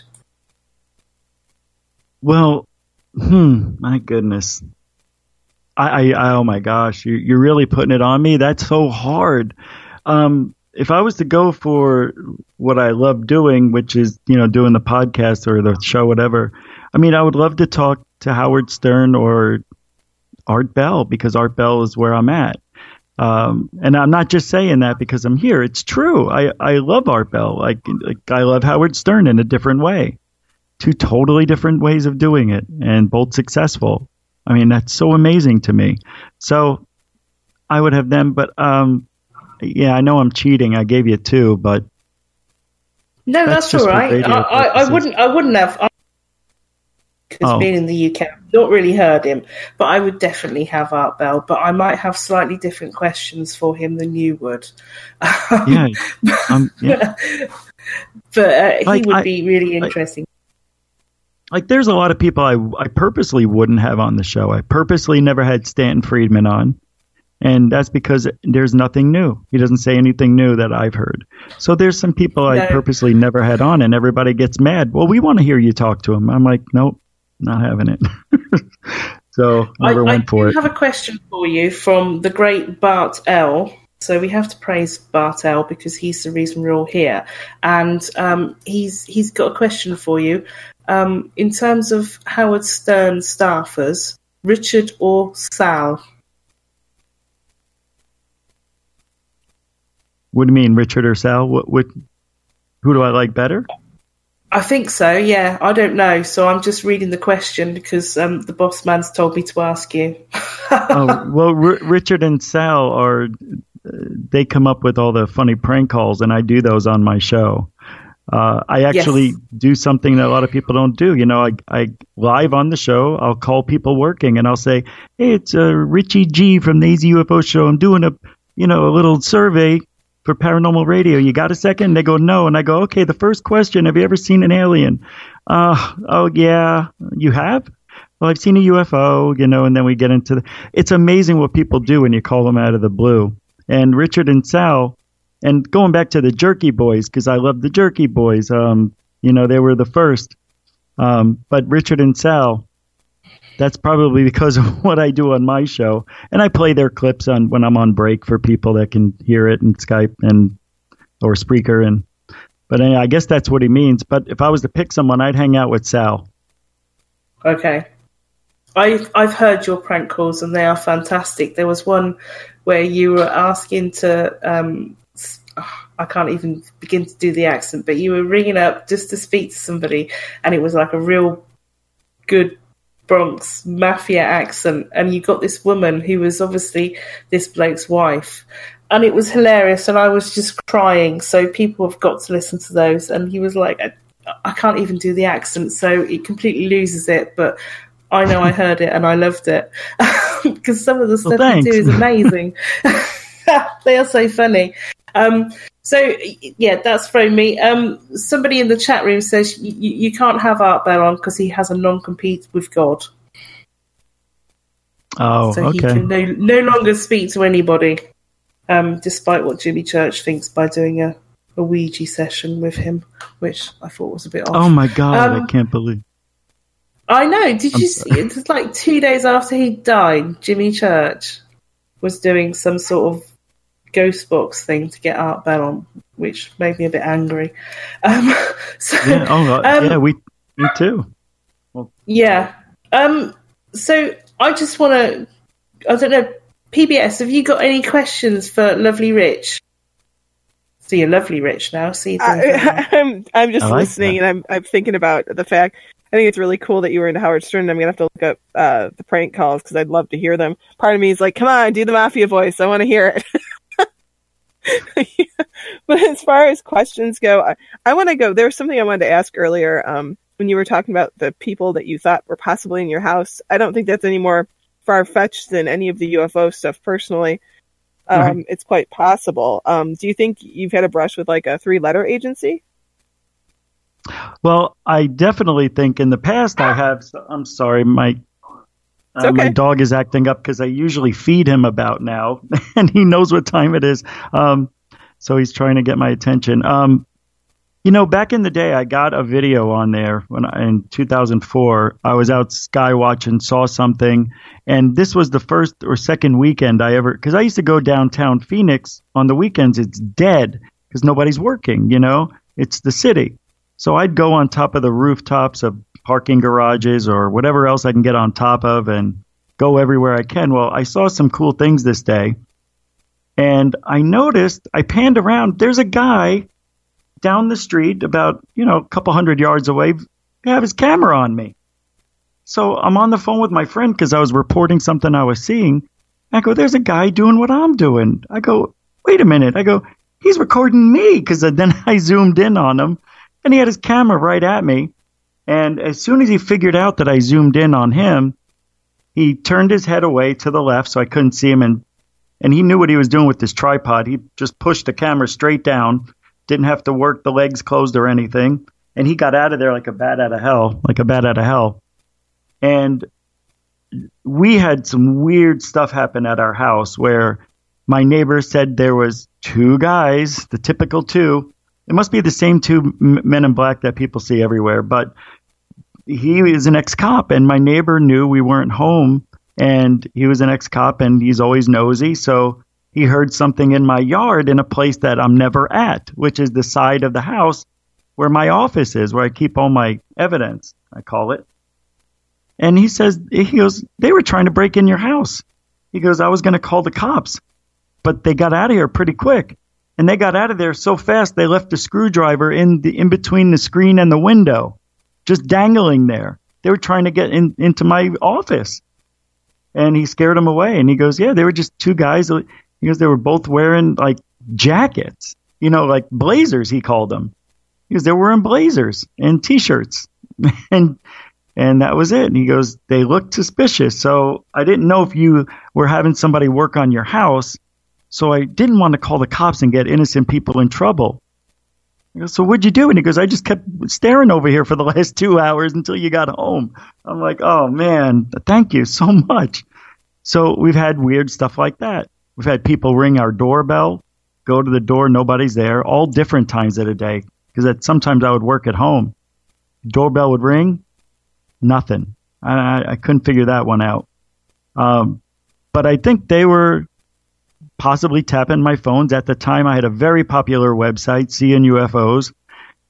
Well, hmm, my goodness. I, I, oh my gosh, you, you're really putting it on me. That's so hard. Um, if I was to go for what I love doing, which is, you know, doing the podcast or the show, whatever, I mean, I would love to talk to Howard Stern or Art Bell because Art Bell is where I'm at. Um, and I'm not just saying that because I'm here. It's true. I, I love Art Bell. Like, like I love Howard Stern in a different way two totally different ways of doing it and both successful. I mean, that's so amazing to me. So I would have them, but um, yeah, I know I'm cheating. I gave you two, but
No,
That's
that's, all right. I, I, I wouldn't. I wouldn't have. Because
Oh.
being in the UK, I've not really heard him, but I would definitely have Art Bell. But I might have slightly different questions for him than you would.
yeah, [laughs] um, yeah. [laughs]
but uh, he
Like,
would
I-
be really interesting.
Like there's a lot of people I I purposely wouldn't have on the show. I purposely never had Stanton Friedman on. And that's because there's nothing new. He doesn't say anything new that I've heard. So there's some people I purposely never had on, and everybody gets mad. Well, we want to hear you talk to him. I'm like, nope, not having it. [laughs] so never
I, I
for it.
have a question for you from the great Bart L. So we have to praise Bart L because he's the reason we're all here, and um, he's he's got a question for you. Um, in terms of Howard Stern staffers, Richard or Sal?
What do you mean, Richard or Sal? What, what, who do I like better?
I think so. Yeah, I don't know. So I'm just reading the question because um, the boss man's told me to ask you. [laughs]
oh, well, R- Richard and Sal are they come up with all the funny prank calls, and I do those on my show. Uh, I actually
Yes.
do something that a lot of people don't do. You know, I, I live on the show. I'll call people working, and I'll say, "Hey, it's uh, Richie G from the Easy UFO Show. I'm doing a, you know, a little survey for Paranormal Radio. You got a second? They go, "No," and I go, "Okay." The first question: Have you ever seen an alien? Uh, oh yeah, you have. Well, I've seen a UFO, you know, and then we get into the. It's amazing what people do when you call them out of the blue. And Richard and Sal, and going back to the Jerky Boys because I love the Jerky Boys. Um, you know, they were the first. Um, but Richard and Sal, that's probably because of [laughs] what I do on my show, and I play their clips on when I'm on break for people that can hear it in Skype and or Spreaker and. But I guess that's what he means. But if I was to pick someone, I'd hang out with Sal.
Okay. I've I've heard your prank calls and they are fantastic. There was one where you were asking to um, I can't even begin to do the accent, but you were ringing up just to speak to somebody, and it was like a real good Bronx mafia accent, and you got this woman who was obviously this bloke's wife, and it was hilarious, and I was just crying. So people have got to listen to those, and he was like, I, I can't even do the accent, so it completely loses it, but. I know I heard it and I loved it [laughs] because some of the
Well,
stuff you do is [laughs] amazing. [laughs] they are so funny. Um, so yeah, that's thrown me. Um, somebody in the chat room says you, can't have Art Bell on because he has a non-compete with God,
Oh,
so he can no, no longer speak to anybody, um, despite what Jimmy Church thinks by doing a, a Ouija session with him, which I thought was a bit off.
Oh my god,
Um,
I can't believe.
I know. Did you see? It's like two days after he died, Jimmy Church was doing some sort of ghost box thing to get Art Bell on, which made me a bit angry. Um, [laughs] so,
Yeah, oh, uh,
um,
yeah, we, me too.
yeah. Um, so I just want to. I don't know. PBS, have you got any questions for Lovely Rich? So you're Lovely Rich now. See, you doing.
I, [laughs] I'm I'm just
like
listening
that.
and I'm I'm thinking about the fact. I think it's really cool that you were into Howard Stern. I'm gonna have to look up uh, the prank calls because I'd love to hear them. Part of me is like, come on, do the mafia voice. I want to hear it. [laughs] [laughs] but as far as questions go, I, I want to go. There was something I wanted to ask earlier um, when you were talking about the people that you thought were possibly in your house. I don't think that's any more far fetched than any of the UFO stuff. Personally, um,
Right.
it's quite possible. Um, do you think you've had a brush with like a three letter agency?
Well, I definitely think in the past I have. I'm sorry, my uh, my dog is acting up because I usually feed him about now, [laughs] and he knows what time it is. Um, so he's trying to get my attention. Um, you know, back in the day, I got a video on there when I, in 2004. I was out sky watching, saw something, and this was the first or second weekend I ever. Because I used to go downtown Phoenix on the weekends. It's dead because nobody's working. You know, it's the city. So I'd go on top of the rooftops of parking garages or whatever else I can get on top of and go everywhere I can. Well, I saw some cool things this day. And I noticed, I panned around, there's a guy down the street about, you know, a couple hundred yards away, have his camera on me. So I'm on the phone with my friend because I was reporting something I was seeing. I go, there's a guy doing what I'm doing. I go, wait a minute. I go, he's recording me because then [laughs] I zoomed in on him and he had his camera right at me. And as soon as he figured out that I zoomed in on him, he turned his head away to the left so I couldn't see him. And, and he knew what he was doing with this tripod. He just pushed the camera straight down, didn't have to work the legs closed or anything. And he got out of there like a bat out of hell, like a bat out of hell. And we had some weird stuff happen at our house where my neighbor said there was two guys, the typical two. It must be the same two men in black that people see everywhere, but he is an ex-cop and my neighbor knew we weren't home and he was an ex-cop and he's always nosy, so he heard something in my yard in a place that I'm never at, which is the side of the house where my office is, where I keep all my evidence, I call it. And he says, he goes, they were trying to break in your house. He goes, I was going to call the cops, but they got out of here pretty quick. and they got out of there so fast they left a screwdriver in the in between the screen and the window, just dangling there. They were trying to get in, into my office, and he scared them away. And he goes, "Yeah, they were just two guys." He goes, "They were both wearing like jackets, you know, like blazers." He called them. He goes, "They were wearing blazers and t-shirts." [laughs] and and that was it. And he goes, they looked suspicious. So I didn't know if you were having somebody work on your house. So I didn't want to call the cops and get innocent people in trouble. I go, so what'd you do? And he goes, I just kept staring over here for the [laughs] last two hours until you got home. I'm like, oh man, thank you so much. So we've had weird stuff like that. We've had people ring our doorbell, go to the door, nobody's there, all different times of the day. Because sometimes I would work at home. Doorbell would ring, nothing. I, I couldn't figure that one out. Um, but I think they were possibly tapping my phones. At the time, I had a very popular website, Seeing UFOs,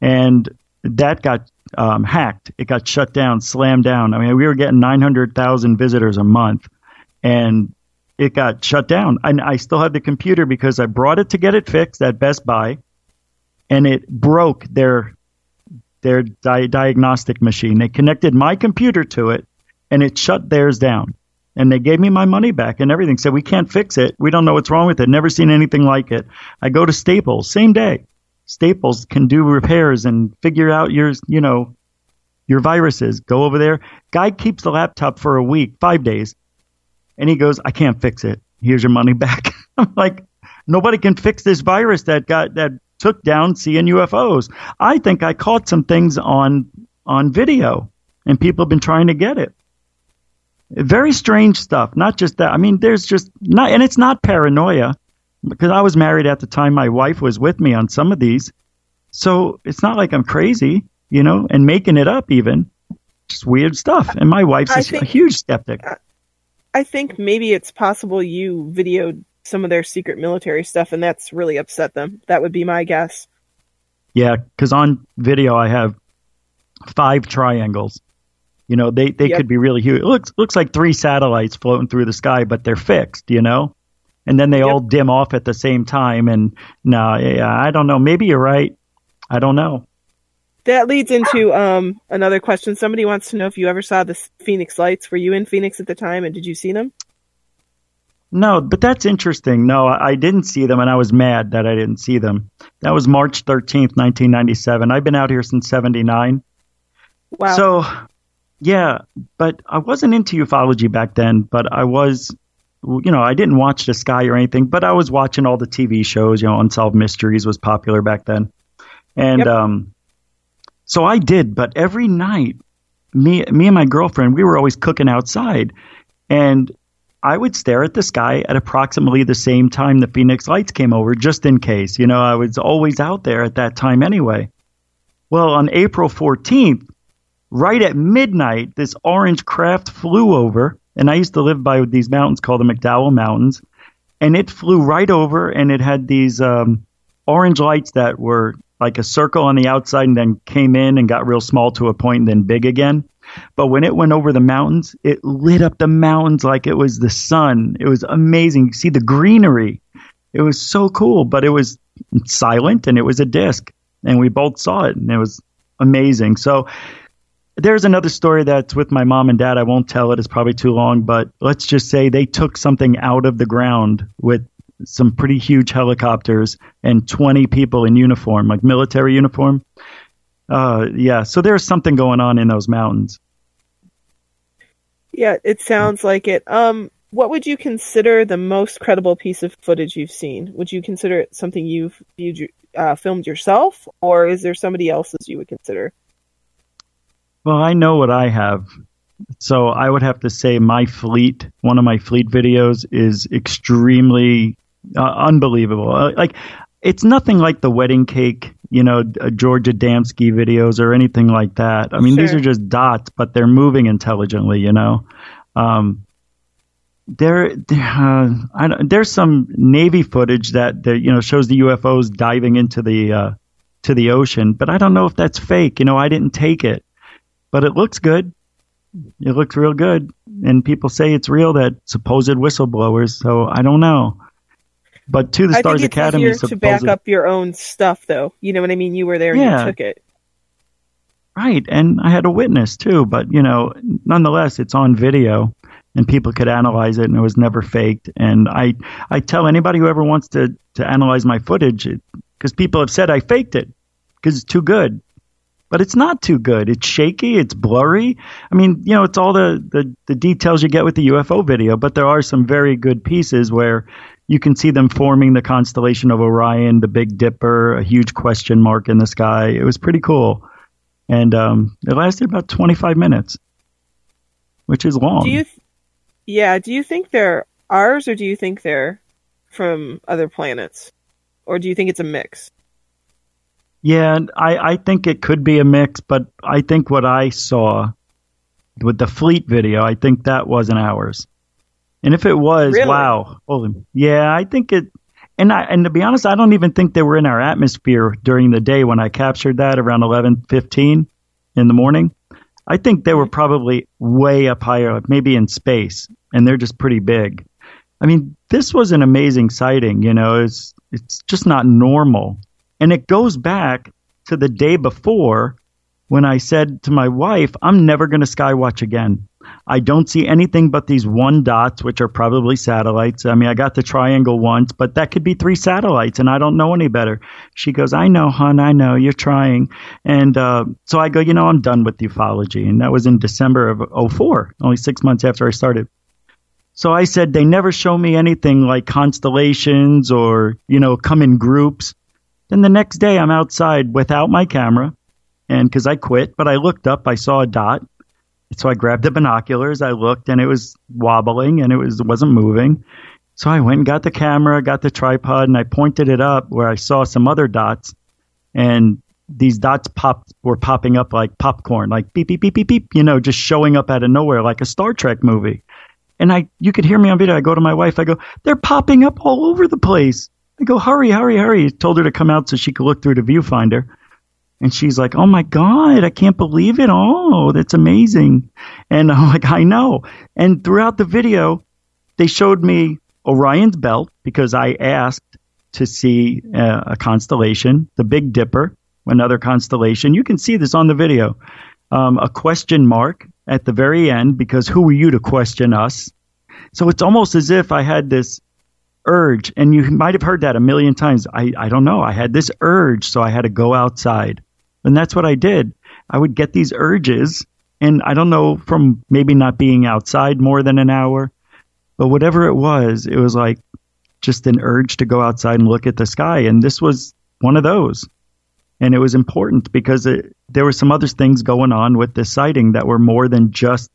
and that got um, hacked. It got shut down, slammed down. I mean, we were getting 900,000 visitors a month, and it got shut down. And I still had the computer because I brought it to get it fixed at Best Buy, and it broke their their di- diagnostic machine. They connected my computer to it, and it shut theirs down. And they gave me my money back and everything. Said we can't fix it. We don't know what's wrong with it. Never seen anything like it. I go to Staples same day. Staples can do repairs and figure out your you know your viruses. Go over there. Guy keeps the laptop for a week, five days, and he goes, I can't fix it. Here's your money [laughs] back. I'm like, nobody can fix this virus that got that took down seeing UFOs. I think I caught some things on on video, and people have been trying to get it. Very strange stuff. Not just that. I mean, there's just not, and it's not paranoia because I was married at the time. My wife was with me on some of these, so it's not like I'm crazy, you know, and making it up even. Just weird stuff. And my wife's a, think, a huge skeptic.
I think maybe it's possible you videoed some of their secret military stuff, and that's really upset them. That would be my guess.
Yeah, because on video I have five triangles. You know, they, they yep. could be really huge. It looks looks like three satellites floating through the sky, but they're fixed. You know, and then they yep. all dim off at the same time. And no, yeah, I don't know. Maybe you're right. I don't know.
That leads into um, another question. Somebody wants to know if you ever saw the Phoenix Lights. Were you in Phoenix at the time, and did you see them?
No, but that's interesting. No, I didn't see them, and I was mad that I didn't see them. That was March 13th, 1997. I've been out here since 79.
Wow.
So, yeah, but I wasn't into ufology back then, but I was, you know, I didn't watch the sky or anything, but I was watching all the TV shows. You know, Unsolved Mysteries was popular back then. And yep. um, so I did, but every night, me, me and my girlfriend, we were always cooking outside. And I would stare at the sky at approximately the same time the Phoenix lights came over, just in case. You know, I was always out there at that time anyway. Well, on April 14th, right at midnight, this orange craft flew over, and I used to live by these mountains called the McDowell Mountains, and it flew right over, and it had these um, orange lights that were like a circle on the outside and then came in and got real small to a point and then big again. But when it went over the mountains, it lit up the mountains like it was the sun. It was amazing. You see the greenery. It was so cool, but it was silent and it was a disc. And we both saw it and it was amazing. So there's another story that's with my mom and dad. I won't tell it. It's probably too long, but let's just say they took something out of the ground with some pretty huge helicopters and 20 people in uniform, like military uniform. Uh, yeah, so there's something going on in those mountains.
Yeah, it sounds like it. Um, what would you consider the most credible piece of footage you've seen? Would you consider it something you've you uh, filmed yourself, or is there somebody else's you would consider?
Well, I know what I have, so I would have to say my fleet. One of my fleet videos is extremely uh, unbelievable. Uh, like it's nothing like the wedding cake, you know, uh, George Adamski videos or anything like that. I mean, sure. these are just dots, but they're moving intelligently, you know. Um, there, uh, there's some Navy footage that, that you know shows the UFOs diving into the uh, to the ocean, but I don't know if that's fake. You know, I didn't take it, but it looks good. It looks real good, and people say it's real. That supposed whistleblowers. So I don't know. But to the
I
Stars
think it's
Academy,
easier to back up your own stuff, though. You know what I mean? You were there and
Yeah.
you took it.
Right, and I had a witness too, but you know, nonetheless, it's on video, and people could analyze it, and it was never faked. And I, I tell anybody who ever wants to to analyze my footage, because people have said I faked it because it's too good, but it's not too good. It's shaky, it's blurry. I mean, you know, it's all the the, the details you get with the UFO video, but there are some very good pieces where you can see them forming the constellation of Orion, the Big Dipper, a huge question mark in the sky. It was pretty cool and um, it lasted about 25 minutes, which is long.
Do you? Th- yeah. Do you think they're ours, or do you think they're from other planets, or do you think it's a mix?
Yeah, and I, I think it could be a mix, but I think what I saw with the fleet video, I think that wasn't ours. And if it was,
Really?
wow, holy, yeah, I think it. And I and to be honest, I don't even think they were in our atmosphere during the day when I captured that around 11:15 in the morning. I think they were mm-hmm. probably way up higher, maybe in space, and they're just pretty big. I mean, this was an amazing sighting. You know, it's it's just not normal, and it goes back to the day before when I said to my wife, "I'm never going to skywatch again. I don't see anything but these one dots, which are probably satellites. I mean, I got the triangle once, but that could be three satellites, and I don't know any better." She goes, "I know, hon. I know. You're trying." And uh, so I go, "You know, I'm done with ufology," and that was in December of '04, only six months after I started. So I said they never show me anything like constellations or, you know, come in groups. Then the next day I'm outside without my camera and because I quit, but I looked up, I saw a dot. So I grabbed the binoculars, I looked and it was wobbling and it was wasn't moving. So I went and got the camera, got the tripod and I pointed it up where I saw some other dots and these dots popped were popping up like popcorn, like beep beep beep beep beep, you know, just showing up out of nowhere like a Star Trek movie. And I, you could hear me on video. I go to my wife. I go, they're popping up all over the place. I go, hurry, hurry, hurry. Told her to come out so she could look through the viewfinder. And she's like, oh my God, I can't believe it. Oh, that's amazing. And I'm like, I know. And throughout the video, they showed me Orion's belt because I asked to see uh, a constellation, the Big Dipper, another constellation. You can see this on the video. Um, a question mark at the very end because who are you to question us? So it's almost as if I had this urge, and you might have heard that a million times. I, I don't know. I had this urge, so I had to go outside. And that's what I did. I would get these urges, and I don't know from maybe not being outside more than an hour, but whatever it was, it was like just an urge to go outside and look at the sky. And this was one of those. And it was important because it, there were some other things going on with this sighting that were more than just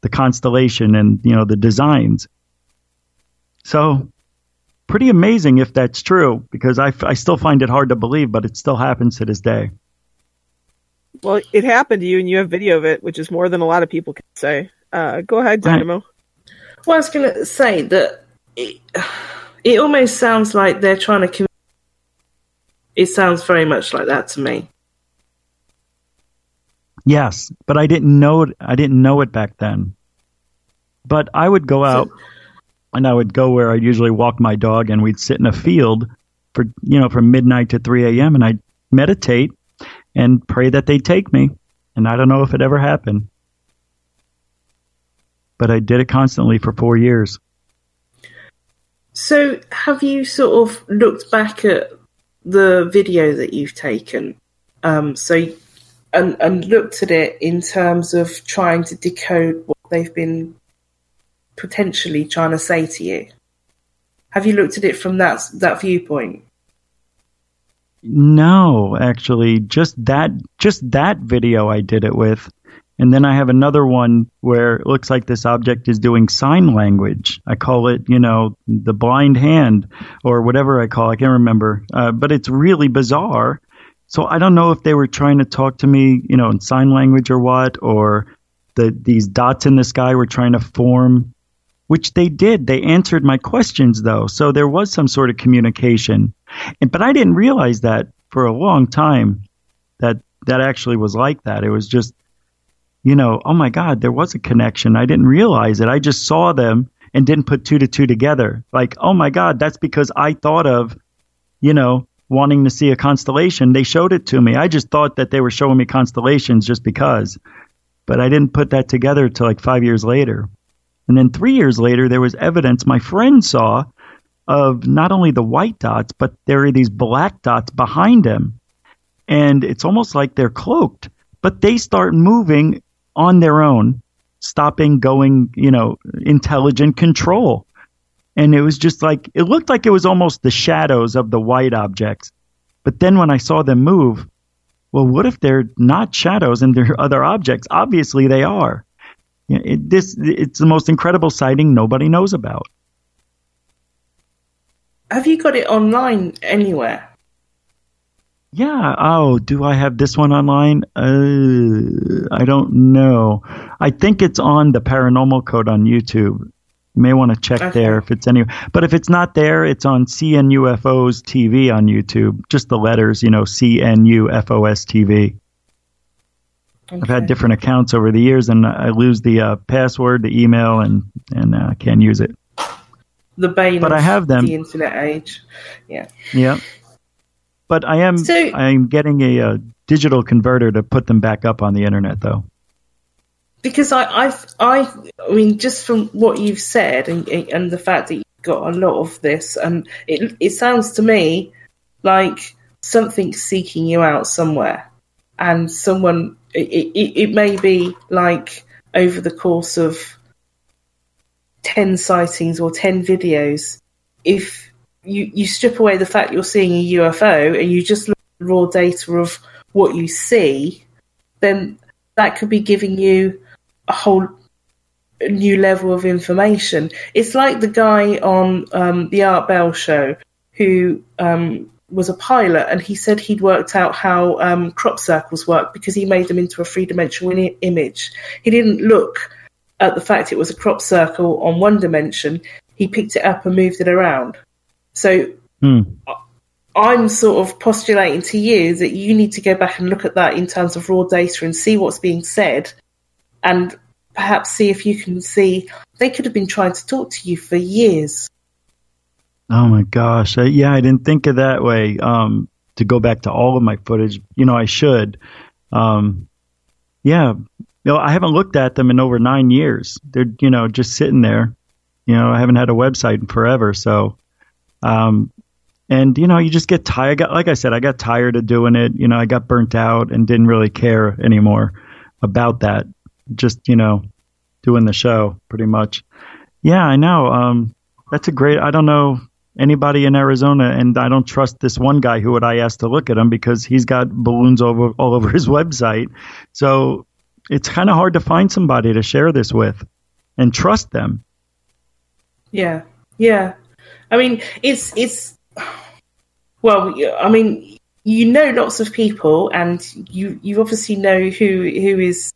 the constellation and you know the designs. So pretty amazing if that's true because I, I still find it hard to believe, but it still happens to this day.
Well, it happened to you, and you have video of it, which is more than a lot of people can say. Uh, go ahead,
Right.
Dynamo.
Well, I was going to say that it, it almost sounds like they're trying to. Com- it sounds very much like that to me.
Yes, but I didn't know it, I didn't know it back then. But I would go out and I would go where I'd usually walk my dog and we'd sit in a field for you know from midnight to 3 a.m. and I'd meditate and pray that they'd take me. And I don't know if it ever happened. But I did it constantly for four years.
So, have you sort of looked back at the video that you've taken? Um, so, and and looked at it in terms of trying to decode what they've been potentially trying to say to you. Have you looked at it from that that viewpoint?
No, actually, just that just that video I did it with. And then I have another one where it looks like this object is doing sign language. I call it, you know, the blind hand or whatever I call. it. I can't remember, uh, but it's really bizarre. So I don't know if they were trying to talk to me, you know, in sign language or what, or the these dots in the sky were trying to form, which they did. They answered my questions though, so there was some sort of communication. And, but I didn't realize that for a long time that that actually was like that. It was just, you know, oh my God, there was a connection. I didn't realize it. I just saw them and didn't put two to two together. Like, oh my God, that's because I thought of, you know, wanting to see a constellation. They showed it to me. I just thought that they were showing me constellations just because. But I didn't put that together till like five years later. And then three years later, there was evidence my friend saw of not only the white dots, but there are these black dots behind them. And it's almost like they're cloaked, but they start moving on their own, stopping, going, you know, intelligent control. And it was just like, it looked like it was almost the shadows of the white objects. But then when I saw them move, well, what if they're not shadows and they're [laughs] other objects? Obviously, they are. It, this it's the most incredible sighting nobody knows about.
Have you got it online anywhere?
Yeah. Oh, do I have this one online? Uh, I don't know. I think it's on the Paranormal Code on YouTube. You may want to check
Okay.
there if it's anywhere. But if it's not there, it's on CNUFOs TV on YouTube. Just the letters, you know, CNUFOS TV. I've had different accounts over the years, and I lose the uh, password, the email, and and uh, can't use it.
the bane
But
of
I have them.
the internet age. Yeah.
Yeah. But I am
So-
I'm getting a, uh digital converter to put them back up on the internet, though.
because I, I've, I, I mean, just from what you've said and and the fact that you've got a lot of this, and it it sounds to me like something's seeking you out somewhere, and someone it, it, it may be like over the course of ten sightings or ten videos, if you you strip away the fact you're seeing a UFO and you just look at the raw data of what you see, then that could be giving you a whole new level of information. It's like the guy on um, the Art Bell show who um, was a pilot, and he said he'd worked out how um, crop circles work because he made them into a three dimensional I- image. He didn't look at the fact it was a crop circle on one dimension. He picked it up and moved it around. So
Hmm.
I'm sort of postulating to you that you need to go back and look at that in terms of raw data and see what's being said and perhaps see if you can see they could have been trying to talk to you for years.
Oh my gosh. I, yeah, I didn't think of that way. Um, to go back to all of my footage, you know, I should. Um, yeah, you know, I haven't looked at them in over nine years. They're, you know, just sitting there. You know, I haven't had a website in forever. So, um, and you know, you just get tired. I got, like I said, I got tired of doing it. You know, I got burnt out and didn't really care anymore about that. Just, you know, doing the show pretty much. Yeah, I know. Um, that's a great. I don't know anybody in Arizona, and I don't trust this one guy who would I ask to look at him because he's got balloons over all over his website. So it's kind of hard to find somebody to share this with and trust them.
Yeah, yeah. I mean, it's it's. Well, I mean, you know lots of people, and you you obviously know who who is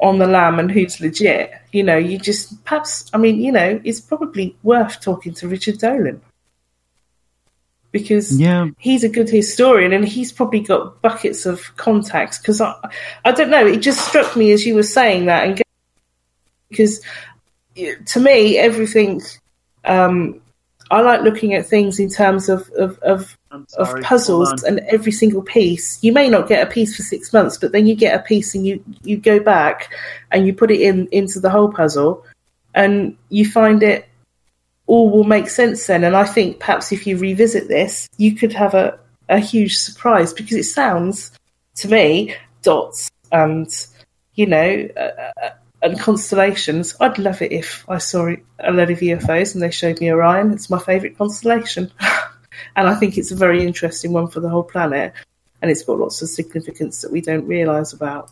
on the lam and who's legit. You know, you just perhaps. I mean, you know, it's probably worth talking to Richard Dolan because
Yeah,
he's a good historian and he's probably got buckets of contacts because I, I don't know it just struck me as you were saying that and because to me everything um, I like looking at things in terms of of, of, of puzzles and every single piece you may not get a piece for six months but then you get a piece and you you go back and you put it in into the whole puzzle and you find it all will make sense then. And I think perhaps if you revisit this, you could have a, a huge surprise because it sounds to me dots and you know uh, and constellations. I'd love it if I saw a load of UFOs and they showed me Orion. It's my favourite constellation, [laughs] and I think it's a very interesting one for the whole planet, and it's got lots of significance that we don't realise about.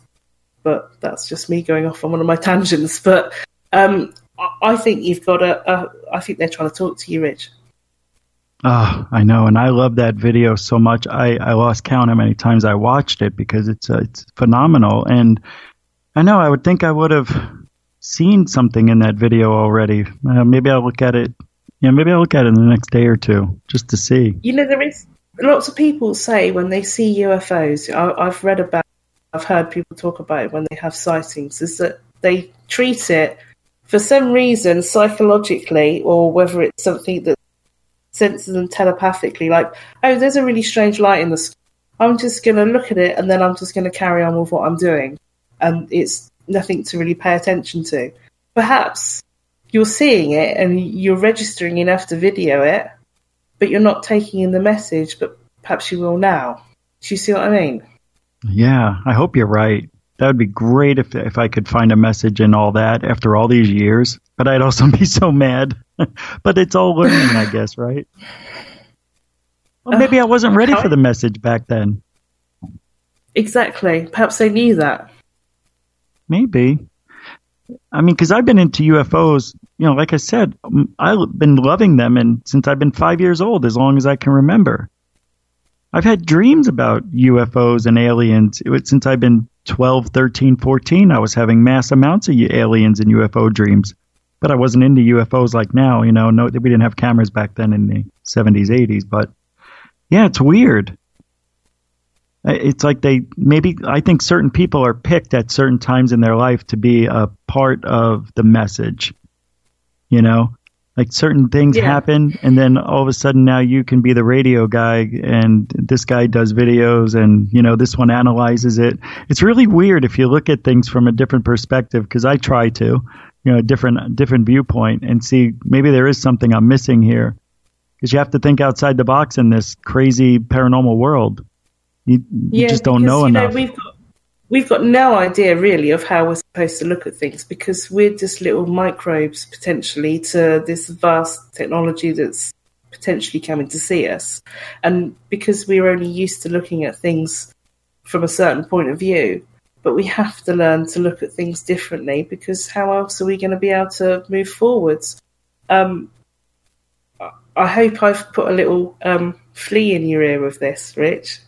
But that's just me going off on one of my tangents. But um, I- think you've got a, a. I think they're trying to talk to you, Rich.
Oh, I know, and I love that video so much. I, I lost count how many times I watched it because it's uh, it's phenomenal, and I know I would think I would have seen something in that video already. Uh, maybe I'll look at it. Yeah, maybe I'll look at it in the next day or two just to see.
You know, there is lots of people say when they see UFOs. I, I've read about, I've heard people talk about it when they have sightings. Is that they treat it for some reason, psychologically, or whether it's something that senses them telepathically, like, oh, there's a really strange light in the sky. I'm just going to look at it and then I'm just going to carry on with what I'm doing. And it's nothing to really pay attention to. Perhaps you're seeing it and you're registering enough to video it, but you're not taking in the message, but perhaps you will now. Do you see what I mean?
Yeah, I hope you're right. That would be great if if I could find a message and all that after all these years. But I'd also [laughs] be so mad. [laughs] but it's all learning, I guess, right? Well, uh, maybe I wasn't ready for the message back then.
Exactly. Perhaps they knew that.
Maybe. I mean, because I've been into UFOs, you know, like I said, I've been loving them, and since I've been five years old, as long as I can remember. I've had dreams about UFOs and aliens since I've been 12, 13, 14. I was having mass amounts of aliens and UFO dreams, but I wasn't into UFOs like now. You know, no, we didn't have cameras back then in the 70s, 80s. But yeah, it's weird. Uh, it's like they maybe I think certain people are picked at certain times in their life to be a part of the message. You know, like certain things yeah. happen and then all of a sudden now you can be the radio guy and this guy does videos and you know this one analyzes it it's really weird if you look at things from a different perspective because i try to you know a different different viewpoint and see maybe there is something i'm missing here because you have to think outside the box in this crazy paranormal world you, you yeah, just don't because, know enough know,
we've got we've got no idea really of how we're supposed to look at things because we're just little microbes potentially to this vast technology that's potentially coming to see us. And because we're only used to looking at things from a certain point of view, but we have to learn to look at things differently because how else are we going to be able to move forwards? Um, I hope I've put a little um, flea in your ear with this, Rich.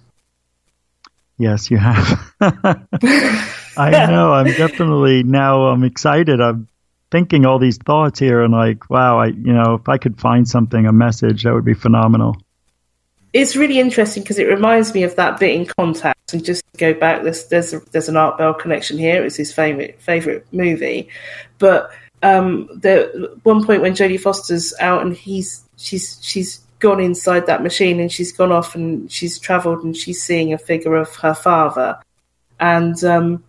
Yes, you have. [laughs] I [laughs] know. I'm definitely now. I'm excited. I'm thinking all these thoughts here, and like, wow, I you know, if I could find something, a message, that would be phenomenal.
It's really interesting because it reminds me of that bit in Contact. And just to go back, there's there's a, there's an Art Bell connection here. It's his favorite favorite movie, but um, the one point when Jodie Foster's out and he's she's she's gone inside that machine and she's gone off and she's travelled and she's seeing a figure of her father, and um,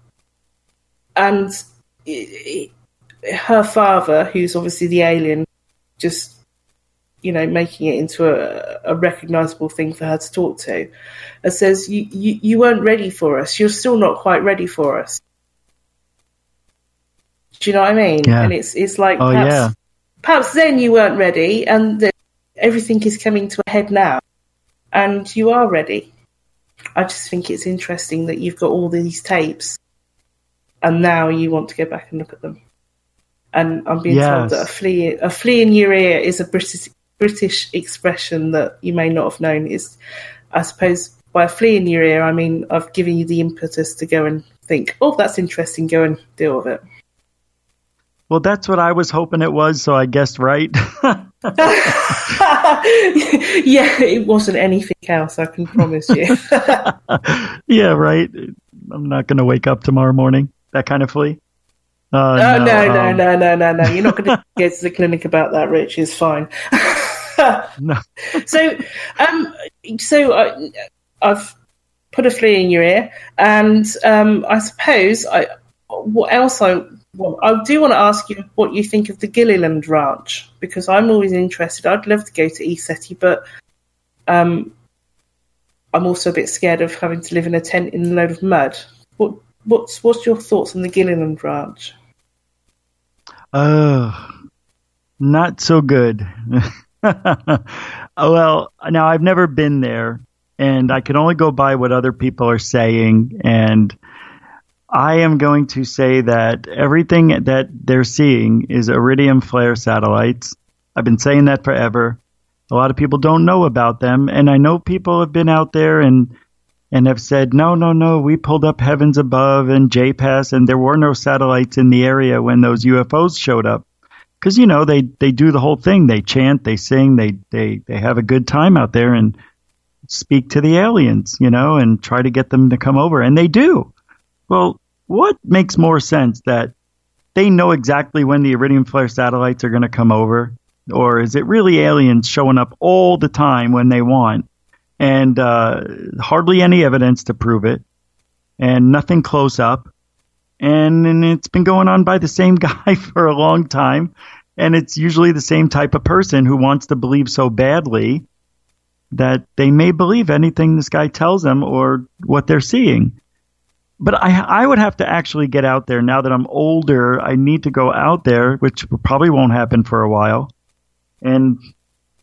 and it, it, her father, who's obviously the alien, just you know making it into a, a recognizable thing for her to talk to, and says you, you you weren't ready for us. You're still not quite ready for us. Do you know what I mean?
Yeah.
And it's it's like
oh,
perhaps,
yeah.
perhaps then you weren't ready, and the, everything is coming to a head now, and you are ready. I just think it's interesting that you've got all these tapes, and now you want to go back and look at them. And I'm being yes. told that a flea, a flea in your ear is a British British expression that you may not have known. Is, I suppose, by a flea in your ear, I mean I've given you the impetus to go and think, oh, that's interesting. Go and deal with it.
Well, that's what I was hoping it was, so I guessed right. [laughs] [laughs]
yeah, it wasn't anything else, I can promise you. [laughs]
yeah, right. I'm not going to wake up tomorrow morning. That kind of flea.
Uh, no, no, no, um, no, no, no, no. You're not going [laughs] to get to the clinic about that, Rich. It's fine.
no.
so, um, so I, I've put a flea in your ear, and um, I suppose I. What else I well, I do want to ask you what you think of the Gilliland Ranch because I'm always interested. I'd love to go to ECETI, but um, I'm also a bit scared of having to live in a tent in a load of mud. What, what's what's your thoughts on the Gilliland Ranch?
Oh, not so good. [laughs] well, now I've never been there, and I can only go by what other people are saying, and I am going to say that everything that they're seeing is iridium flare satellites. I've been saying that forever. A lot of people don't know about them, and I know people have been out there and and have said, no, no, no, we pulled up heavens above and JPass, and there were no satellites in the area when those UFOs showed up. Because you know they they do the whole thing. They chant, they sing, they they they have a good time out there and speak to the aliens, you know, and try to get them to come over, and they do. Well, what makes more sense that they know exactly when the iridium flare satellites are going to come over, or is it really aliens showing up all the time when they want, and uh, hardly any evidence to prove it, and nothing close up, and, and it's been going on by the same [laughs] guy for a long time, and it's usually the same type of person who wants to believe so badly that they may believe anything this guy tells them or what they're seeing. But I, I would have to actually get out there now that I'm older. I need to go out there, which probably won't happen for a while, and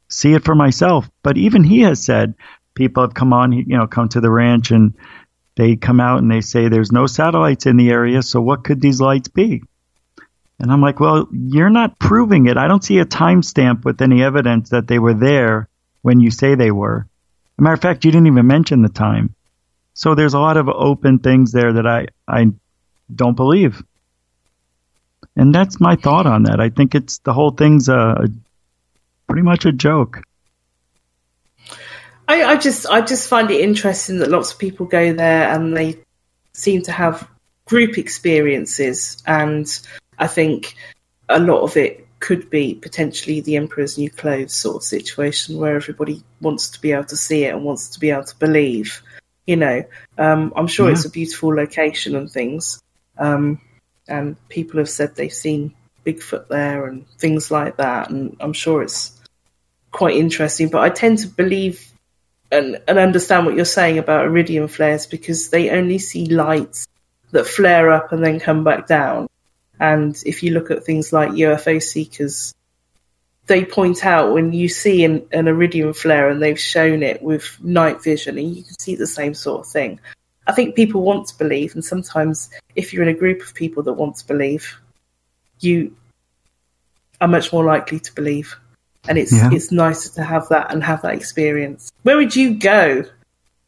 see it for myself. But even he has said people have come on, you know, come to the ranch and they come out and they say there's no satellites in the area, so what could these lights be? And I'm like, well, you're not proving it. I don't see a timestamp with any evidence that they were there when you say they were. Matter of fact, you didn't even mention the time. So there's a lot of open things there that I, I don't believe. And that's my thought on that. I think it's the whole thing's a pretty much a joke.
I, I just I just find it interesting that lots of people go there and they seem to have group experiences and I think a lot of it could be potentially the Emperor's New Clothes sort of situation where everybody wants to be able to see it and wants to be able to believe. You know, um, I'm sure yeah. it's a beautiful location and things. Um, and people have said they've seen Bigfoot there and things like that. And I'm sure it's quite interesting. But I tend to believe and, and understand what you're saying about iridium flares because they only see lights that flare up and then come back down. And if you look at things like UFO seekers, they point out when you see an, an, iridium flare and they've shown it with night vision and you can see the same sort of thing. I think people want to believe, and sometimes if you're in a group of people that want to believe, you are much more likely to believe. And it's yeah. it's nicer to have that and have that experience. Where would you go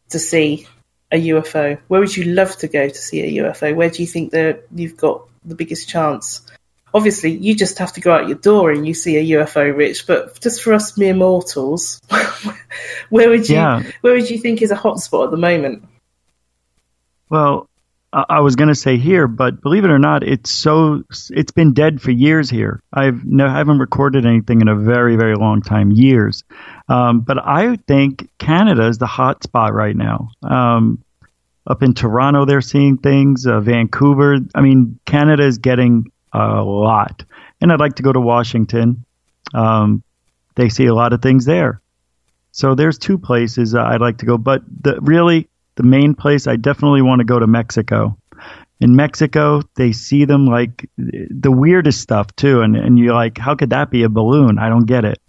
to see a UFO? Where would you love to go to see a UFO? Where do you think that you've got the biggest chance. Obviously, you just have to go out your door and you see a UFO, Rich. But just for us mere mortals, [laughs] where would you yeah. where would you think is a hotspot at the moment?
Well, I was going to say here, but believe it or not, it's so it's been dead for years here. I've no I haven't recorded anything in a very very long time, years. Um, but I think Canada is the hot spot right now. Um, up in Toronto, they're seeing things. Uh, Vancouver. I mean, Canada is getting a lot. And I'd like to go to Washington. Um, they see a lot of things there. So there's two places I'd like to go. But the, really, the main place I definitely want to go to Mexico. In Mexico, they see them like the weirdest stuff too, and and you're like, how could that be a balloon? I don't get it,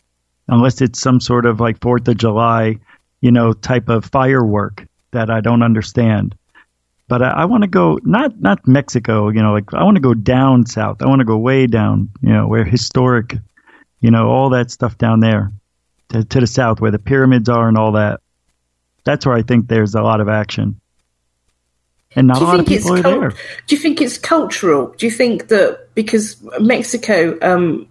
unless it's some sort of like Fourth of July, you know, type of firework that I don't understand. But I, I want to go not not Mexico, you know, like I want to go down south. I want to go way down, you know, where historic, you know, all that stuff down there to, to the south where the pyramids are and all that. That's where I think there's a lot of action. And not a lot of people are cult- there.
Do you think it's cultural? Do you think that because Mexico, um,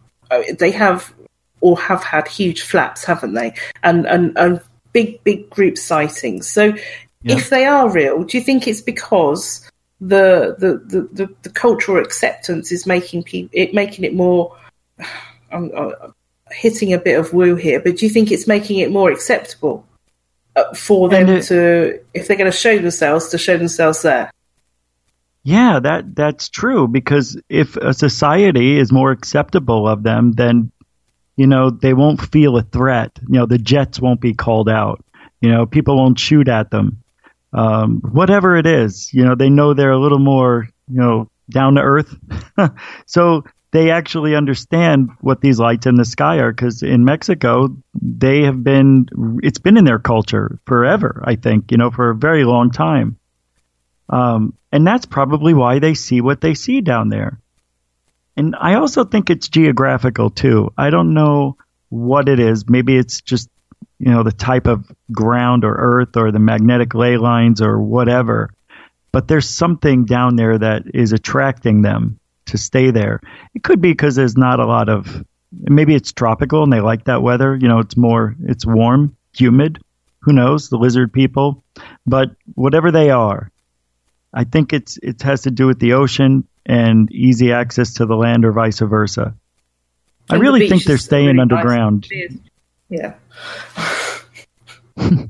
they have or have had huge flaps, haven't they? And and and big big group sightings. So yeah. If they are real, do you think it's because the the, the, the, the cultural acceptance is making people it making it more [sighs] I'm, I'm hitting a bit of woo here, but do you think it's making it more acceptable uh, for them it, to if they're going to show themselves to show themselves there?
Yeah, that that's true because if a society is more acceptable of them, then you know they won't feel a threat. You know, the jets won't be called out. You know, people won't shoot at them um, whatever it is, you know, they know they're a little more, you know, down to earth. [laughs] so they actually understand what these lights in the sky are because in Mexico, they have been, it's been in their culture forever, I think, you know, for a very long time. Um, and that's probably why they see what they see down there. And I also think it's geographical too. I don't know what it is. Maybe it's just you know, the type of ground or earth or the magnetic ley lines or whatever. But there's something down there that is attracting them to stay there. It could be because there's not a lot of, maybe it's tropical and they like that weather. You know, it's more, it's warm, humid. Who knows? The lizard people. But whatever they are, I think it's it has to do with the ocean and easy access to the land, or vice versa. I
And the
really think they're staying
really nice. Yeah. [laughs]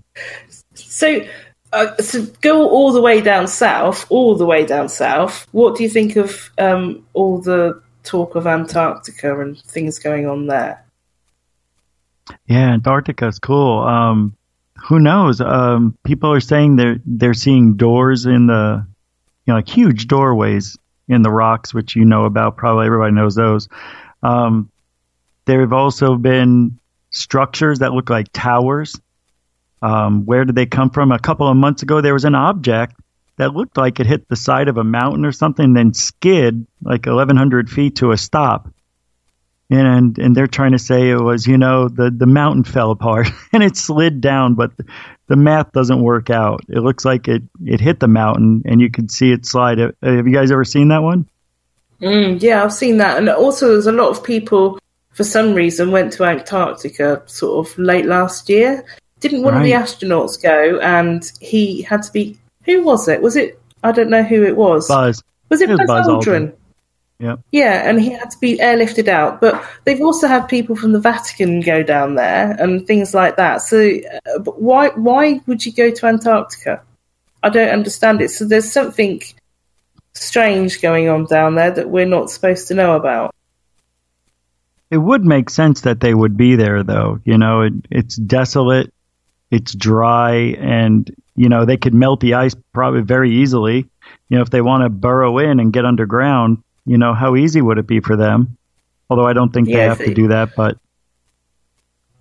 so, uh, so go all the way down south, all the way down south. What do you think of um, all the talk of Antarctica and things going on there?
Yeah, Antarctica's cool. Um, who knows? Um, people are saying they're they're seeing doors in the, you know, like huge doorways in the rocks, which you know about. Probably everybody knows those. Um, there have also been structures that look like towers. Um, where did they come from? A couple of months ago, there was an object that looked like it hit the side of a mountain or something, then skid like 1,100 feet to a stop. And and they're trying to say it was you know the the mountain fell apart [laughs] and it slid down but the math doesn't work out. It looks like it it hit the mountain and you could see it slide. Uh, have you guys ever seen that one?
Mm, yeah, I've seen that, and also there's a lot of people for some reason went to Antarctica sort of late last year. Didn't one of the astronauts go? And he had to be. Who was it? Was it? I don't know who it was.
buzz
Was it
It was
Buzz,
Buzz
Aldrin?
Aldrin. Yep.
Yeah, and he had to be airlifted out. But they've also had people from the Vatican go down there and things like that. So, uh, but why why would you go to Antarctica? I don't understand it. So there's something strange going on down there that we're not supposed to know about.
It would make sense that they would be there though you know it, it's desolate it's dry and you know they could melt the ice probably very easily you know if they want to burrow in and get underground you know how easy would it be for them although i don't think they have
if
to do that but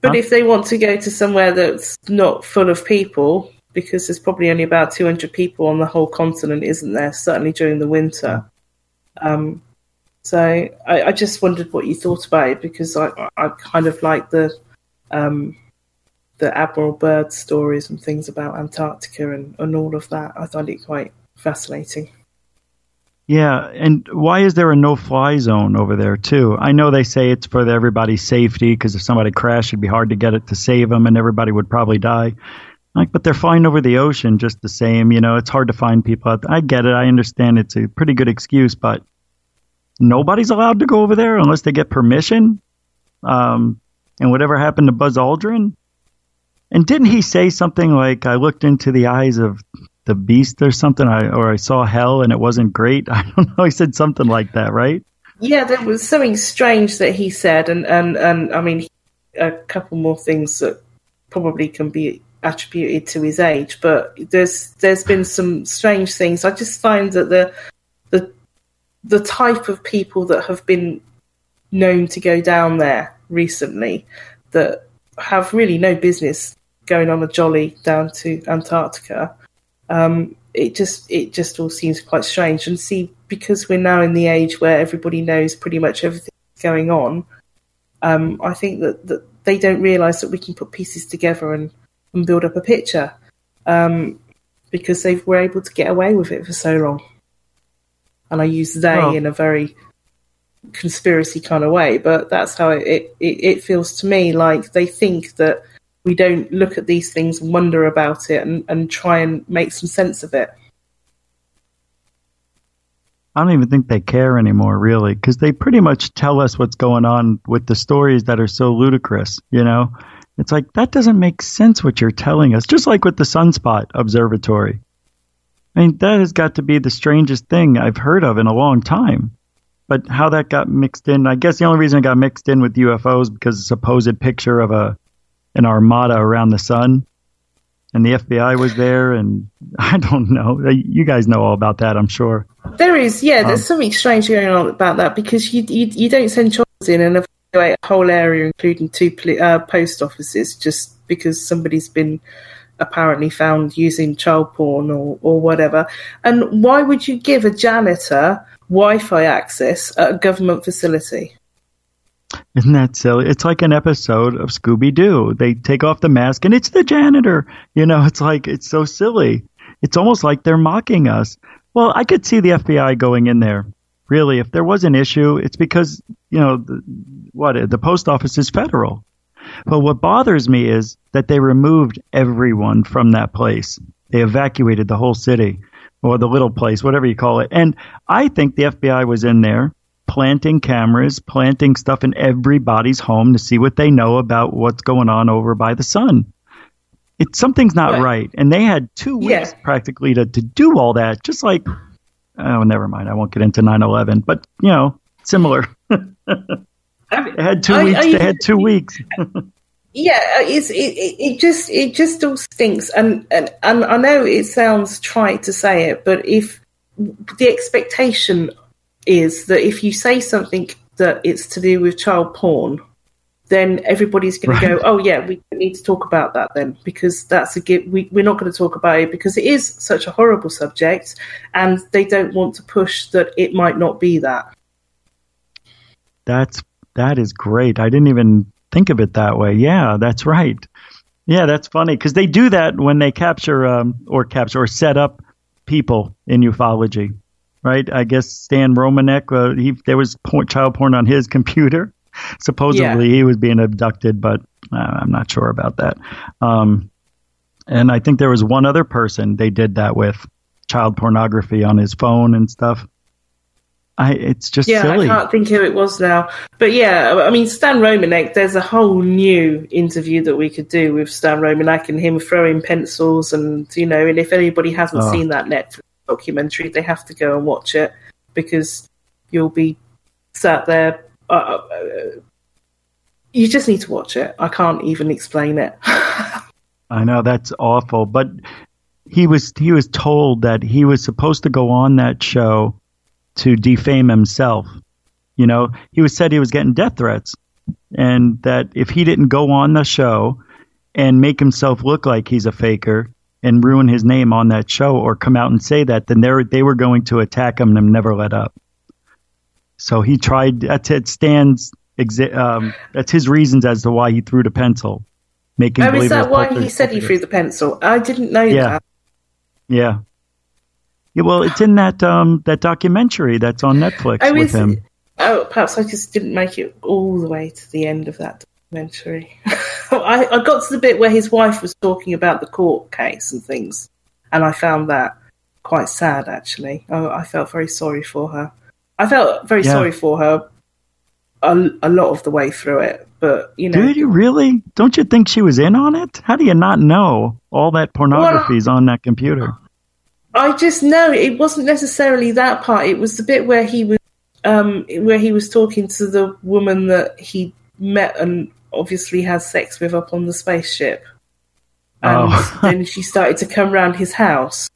But
Huh?
if they want to go to somewhere that's not full of people, because there's probably only about 200 people on the whole continent, isn't there? Certainly during the winter. Um, so I, I just wondered what you thought about it because I, I kind of like the um, the Admiral Byrd stories and things about Antarctica and, and all of that. I find it quite fascinating.
Yeah, and why is there a no-fly zone over there too? I know they say it's for everybody's safety because if somebody crashed, it'd be hard to get it to save them, and everybody would probably die. Like, but they're flying over the ocean just the same. You know, it's hard to find people. Out there. I get it. I understand it's a pretty good excuse, but nobody's allowed to go over there unless they get permission. Um, and whatever happened to Buzz Aldrin? And didn't he say something like, "I looked into the eyes of the beast or something, I, or I saw hell and it wasn't great. [laughs] I don't know. He said something like that, right?
Yeah, there was something strange that he said, and and and I mean, a couple more things that probably can be attributed to his age, but there's there's been some strange things. I just find that the the the type of people that have been known to go down there recently that have really no business going on a jolly down to Antarctica. Um, it just it just all seems quite strange. And see, because we're now in the age where everybody knows pretty much everything going on, um, I think that, that they don't realise that we can put pieces together and, and build up a picture um, because they were able to get away with it for so long. And I use they
Well-
in a very conspiracy kind of way, but that's how it, it, it, it feels to me like they think that we don't look at these things and wonder about it and, and try and make some sense of it.
I don't even think they care anymore, really, because they pretty much tell us what's going on with the stories that are so ludicrous. You know, it's like that doesn't make sense what you're telling us. Just like with the Sunspot Observatory. I mean, that has got to be the strangest thing I've heard of in a long time. But how that got mixed in, I guess the only reason it got mixed in with UFOs because a supposed picture of a an armada around the sun, and the FBI was there, and [laughs] I don't know. You guys know all about that, I'm sure.
There is, yeah, there's
Um,
something strange going on about that because you you, you don't send trolls in and evacuate a whole area, including two uh, post offices, just because somebody's been apparently found using child porn or, or whatever. And why would you give a janitor Wi-Fi access at a government facility?
Isn't that silly? It's like an episode of Scooby Doo. They take off the mask and it's the janitor. You know, it's like, it's so silly. It's almost like they're mocking us. Well, I could see the FBI going in there. Really, if there was an issue, it's because, you know, the, what, the post office is federal. But what bothers me is that they removed everyone from that place. They evacuated the whole city. or the little place, whatever you call it. And I think the FBI was in there planting cameras, planting stuff in everybody's home to see what they know about what's going on over by the sun. It's something's not
Right.
right. And they had two weeks
Yeah.
practically to, to do all that, just like oh never mind, I won't get into 9-11, but you know, similar. [laughs]
I-
They had two
I-
weeks.
I-
they had two weeks. [laughs]
yeah uh, it's it, it, just it just all stinks and, and and i know it sounds trite to say it but if the expectation is that if you say something that it's to do with child porn then everybody's going to go oh yeah we need to talk about that then because that's a give we, we're not going to talk about it because it is such a horrible subject and they don't want to push that it might not be that
That's that is great. I didn't even think of it that way. Yeah, that's right. Yeah, that's funny because they do that when they capture um, or capture or set up people in ufology, right? I guess Stan Romanek, uh, he there was porn, child porn on his computer. [laughs] Supposedly he was being abducted, but uh, I'm not sure about that. Um, and I think there was one other person they did that with child pornography on his phone and stuff. I it's just
yeah,
silly.
I can't think who it was now. But yeah, I mean, Stan Romanek, there's a whole new interview that we could do with Stan Romanek and him throwing pencils. And, you know, and if anybody hasn't
Oh.
seen that Netflix documentary, they have to go and watch it because you'll be sat there. Uh, uh, you just need to watch it. I can't even explain it. [laughs]
I know that's awful, but he was he was told that he was supposed to go on that show to defame himself. You know, he was said he was getting death threats, and that if he didn't go on the show and make himself look like he's a faker and ruin his name on that show, or come out and say that, then they were, they were going to attack him and never let up. So he tried. That's it. Stands. Um, that's his reasons as to why he threw the pencil, making.
oh, is that why he said he threw the pencil? I didn't know
Yeah.
that.
Yeah. Yeah, well, it's in that um that documentary that's on Netflix
Oh,
with
is
him.
Oh, perhaps I just didn't make it all the way to the end of that documentary. [laughs] I, I got to the bit where his wife was talking about the court case and things, and I found that quite sad. Actually, I, I felt very sorry for her. I felt very
Yeah.
sorry for her a, a lot of the way through it, but you know,
Did you really? Don't you think she was in on it? How do you not know all that pornography is on that computer?
I just know it wasn't necessarily that part. It was the bit where he was, um, where he was talking to the woman that he met and obviously had sex with up on the spaceship, and
Oh. [laughs]
then she started to come round his house,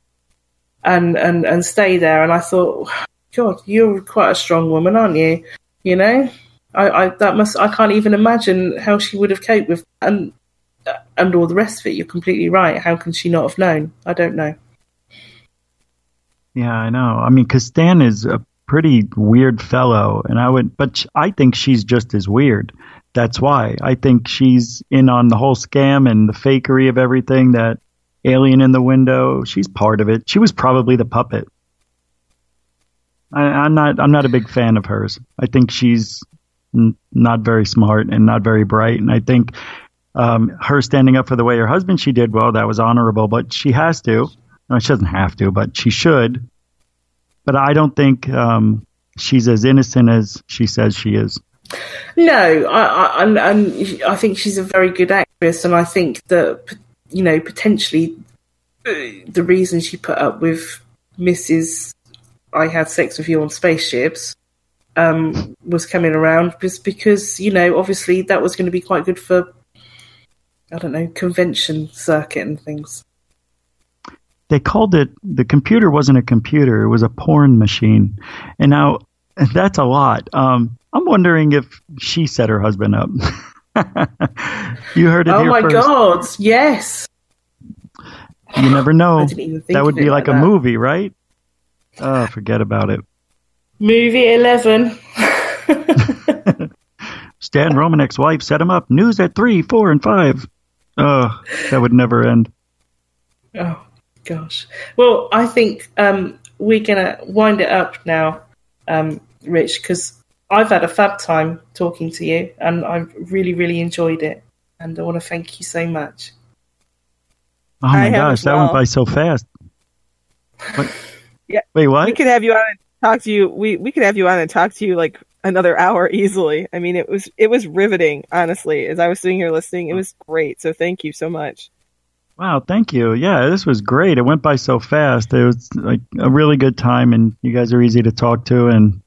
and and and stay there. And I thought, God, you're quite a strong woman, aren't you? You know, I, I that must I can't even imagine how she would have coped with and and all the rest of it. You're completely right. How can she not have known? I don't know.
Yeah, I know. I mean, because Stan is a pretty weird fellow, and I would, but I think she's just as weird. That's why I think she's in on the whole scam and the fakery of everything. That alien in the window, she's part of it. She was probably the puppet. I, I'm not. I'm not a big fan of hers. I think she's n- not very smart and not very bright. And I think um, her standing up for the way her husband she did well that was honorable. But she has to. She doesn't have to, but she should. But I don't think um, she's as innocent as she says she is.
No, I, I, I think she's a very good actress, and I think that you know potentially uh, the reason she put up with Mrs. I had sex with you on spaceships um, was coming around just because you know obviously that was going to be quite good for I don't know convention circuit and things.
They called it the computer wasn't a computer; it was a porn machine. And now that's a lot. Um, I'm wondering if she set her husband up. [laughs] you heard it
Oh my
first.
god! Yes,
You never [sighs] know.
I didn't even think
that would be like, a movie, right? Oh, forget about it.
Movie eleven. [laughs]
Stan Romanek's wife set him up. News at three, four, and five. Oh, that would never end.
Oh gosh. Well, I think um, we're gonna wind it up now, um, Rich, because I've had a fab time talking to you, and I've really, really enjoyed it, and I want to thank you so much.
Oh my
I
gosh,
as
that went by so fast. [laughs] Yeah, Wait, what?
We could have you on and talk to you. We we could have you on and talk to you like another hour [laughs] easily. I mean, it was it was riveting. Honestly, as I was sitting here listening, it was great. So thank you so much.
Wow, thank you. Yeah, this was great. It went by so fast. It was like a really good time, and you guys are easy to talk to. And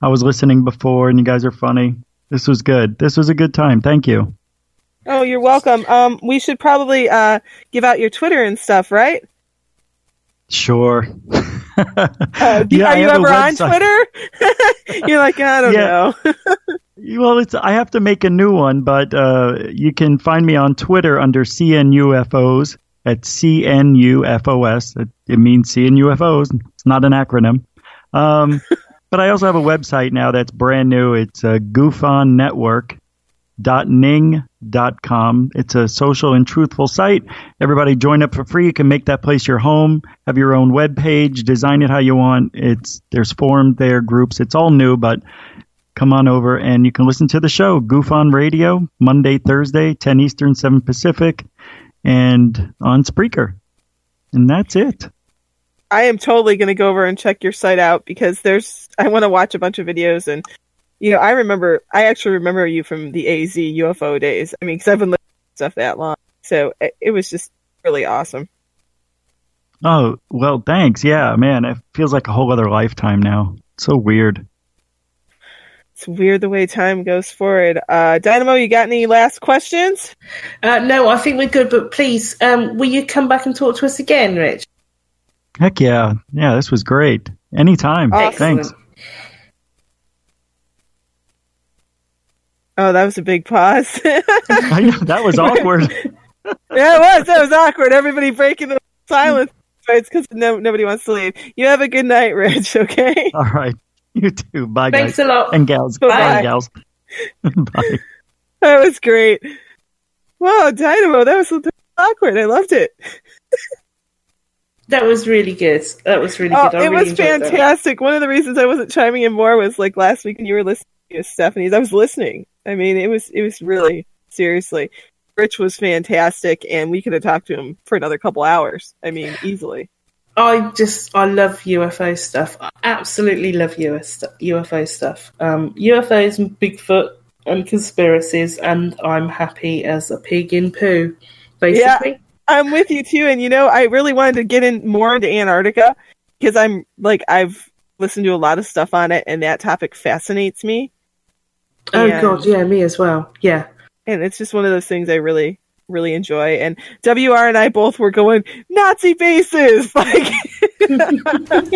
I was listening before, and you guys are funny. This was good. This was a good time. Thank you.
Oh, you're welcome. Um, we should probably uh give out your Twitter and stuff, right?
Sure. [laughs]
Uh, do-
Yeah,
are you ever on. Twitter? [laughs] you're like, I don't
Yeah.
know. [laughs]
Well, it's I have to make a new one, but uh, you can find me on Twitter under CNUFOs at CNUFOS. It, it means CNUFOs. It's not an acronym. Um, [laughs] but I also have a website now that's brand new. It's uh, goofonnetwork.ning.com. It's a social and truthful site. Everybody join up for free. You can make that place your home, have your own web page, design it how you want. It's there's forums there, groups. It's all new, but come on over and you can listen to the show goof on radio monday thursday 10 eastern 7 pacific and on spreaker and that's it
I am totally going to go over and check your site out because there's I want to watch a bunch of videos and you know I remember I actually remember you from the AZ UFO days. I mean, because I've been listening to stuff that long, so it, it was just really awesome.
oh well thanks yeah man it feels like a whole other lifetime now so weird
It's weird the way time goes forward. Uh, Dynamo, you got any last questions?
Uh, no, I think we're good, but please, um, will you come back and talk to us again, Rich?
heck yeah yeah this was great anytime thanks
Oh, that was a big pause. [laughs]
I know, that was awkward yeah,
it was. That was awkward. Everybody breaking the silence. It's because no, nobody wants to leave. You have a good night, Rich. Okay. [laughs]
all right you too bye
Thanks
guys
a lot.
and gals
Bye.
bye gals [laughs] bye
That was great. Wow, Dynamo, that was so awkward. I loved it.
That was really good. That was really
Oh,
good. I oh,
it
really
was
enjoyed that.
fantastic. One of the reasons I wasn't chiming in more was like last week when you were listening to Stephanie's. I was listening. I mean, it was it was really seriously. Rich was fantastic, and we could have talked to him for another couple hours. I mean, easily.
I just I love UFO stuff. I absolutely love UFO stuff. Um, UFOs and Bigfoot and conspiracies, and I'm happy as a pig in poo. Basically,
I'm with you too, and you know, I really wanted to get in more into Antarctica because I'm like I've listened to a lot of stuff on it, and that topic fascinates me.
Oh
And-
god, yeah, me as well. Yeah,
and it's just one of those things I really, really enjoy. And WR and I both were going Nazi bases, [laughs] like [laughs] because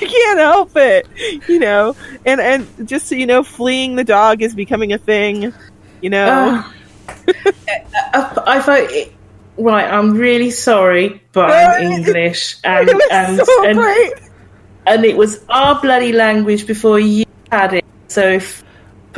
you can't help it, you know. And and just so you know, fleeing the dog is becoming a thing, you know. [laughs]
Uh, I, I thought. It, Right, I'm really sorry, but I'm English, and
it was
and,
so
and and it was our bloody language before you had it. So if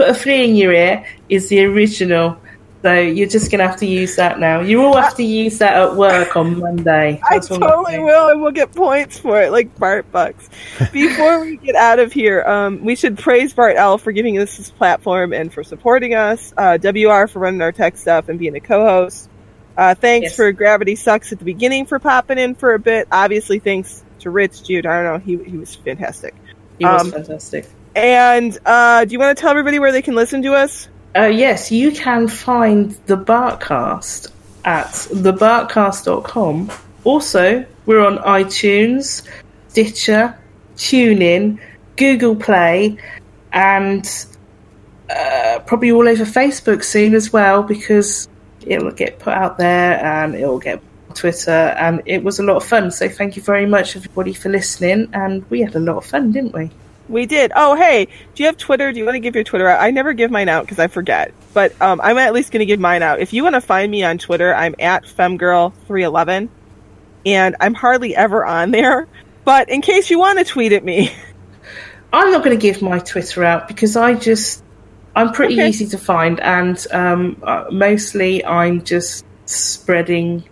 put a flea in your ear is the original. So you're just gonna have to use that now. You all have to use that at work on Monday. [laughs]
I
That's I'm
totally will, and we'll get points for it, like Bart Bucks. [laughs] Before we get out of here, um, we should praise Bart L for giving us this platform and for supporting us. Uh, WR for running our tech stuff and being a co-host. Uh, thanks
Yes.
for Gravity Sucks at the beginning for popping in for a bit. Obviously, thanks to Rich Jude. I don't know, he he was fantastic.
He was
Um,
fantastic.
And uh, do you want to tell everybody where they can listen to us?
Uh, yes, you can find the Bartcast at thebartcast.com. Also, we're on iTunes, Stitcher, TuneIn, Google Play, and uh, probably all over Facebook soon as well because it'll get put out there and it'll get Twitter. And it was a lot of fun. So thank you very much, everybody, for listening. And we had a lot of fun, didn't we?
We did. Oh, hey, do you have Twitter? Do you want to give your Twitter out? I never give mine out because I forget. But um, I'm at least going to give mine out. If you want to find me on Twitter, I'm at femgirl311, and I'm hardly ever on there. But in case you want to tweet at me, [laughs]
I'm not going to give my Twitter out because I just I'm pretty
Okay.
easy to find, and um, uh, mostly I'm just spreading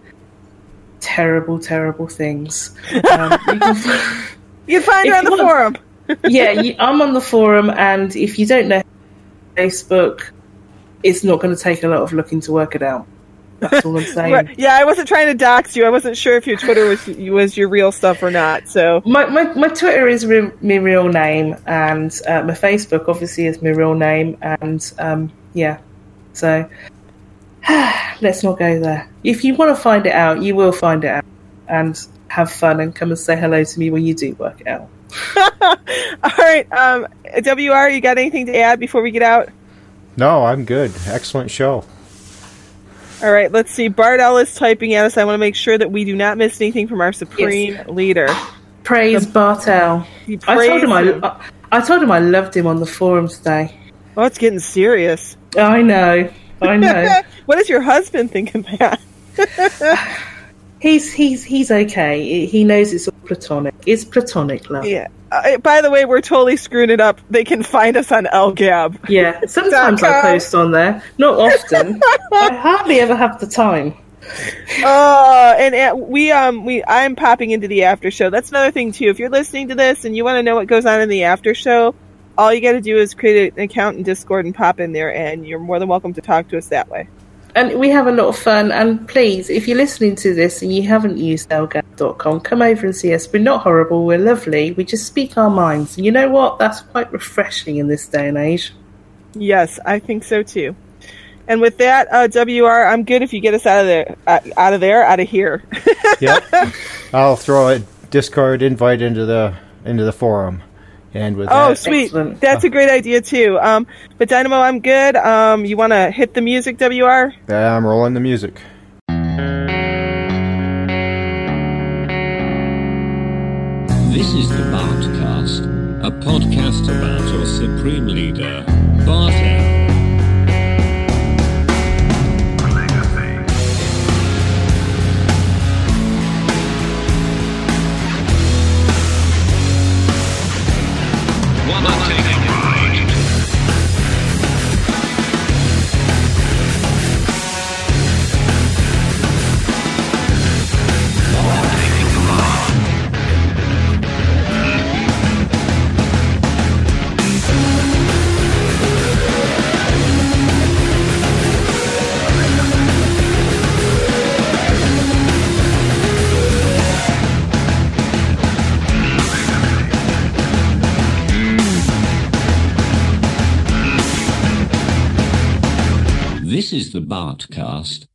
terrible, terrible things. [laughs] Um, you can-
you can find her [laughs] on the forum.
Yeah, you, I'm on the forum, and if you don't know Facebook, it's not going to take a lot of looking to work it out. That's all I'm [laughs] saying.
Right. Yeah, I wasn't trying to dox you. I wasn't sure if your Twitter was was your real stuff or not. So
My, my, my Twitter is re- my real name, and uh, my Facebook obviously is my real name, and um, yeah. So [sighs] let's not go there. If you want to find it out, you will find it out, and have fun and come and say hello to me when you do work it out. [laughs]
all right, um, WR, you got anything to add before we get out?
No, I'm good. Excellent show.
All right, let's see. Bart Ellis typing at us. I want to make sure that we do not miss anything from our supreme leader.
Praise Bartel. I told him I, I, I told him I loved him on the forum today.
Oh, it's getting serious.
I know, I know. [laughs]
what does your husband think of that? [laughs]
he's he's he's okay. He knows it's all platonic. It's platonic love.
Yeah. Uh, by the way, we're totally screwing it up. They can find us on LGAB.
Yeah, [laughs] sometimes I post on there. Not often. [laughs] I hardly ever have the time.
Uh, and uh, we um we I'm popping into the after show. That's another thing too. If you're listening to this and you want to know what goes on in the after show, all you got to do is create an account in Discord and pop in there, and you're more than welcome to talk to us that way.
And we have a lot of fun. And please, if you're listening to this and you haven't used lgab.com, come over and see us. We're not horrible. We're lovely. We just speak our minds. And you know what? That's quite refreshing in this day and age.
Yes, I think so too. And with that, uh, WR, I'm good if you get us out of there, uh, out of there, out of here. [laughs]
Yep. I'll throw a Discord invite into the into the forum. And with
Oh,
that,
sweet.
Excellent.
That's a great idea too. Um, but Dynamo, I'm good. Um, you want to hit the music, WR?
Yeah, I'm rolling the music.
This is the Bartcast, a podcast about your supreme leader, Bartel. Is the Bartcast,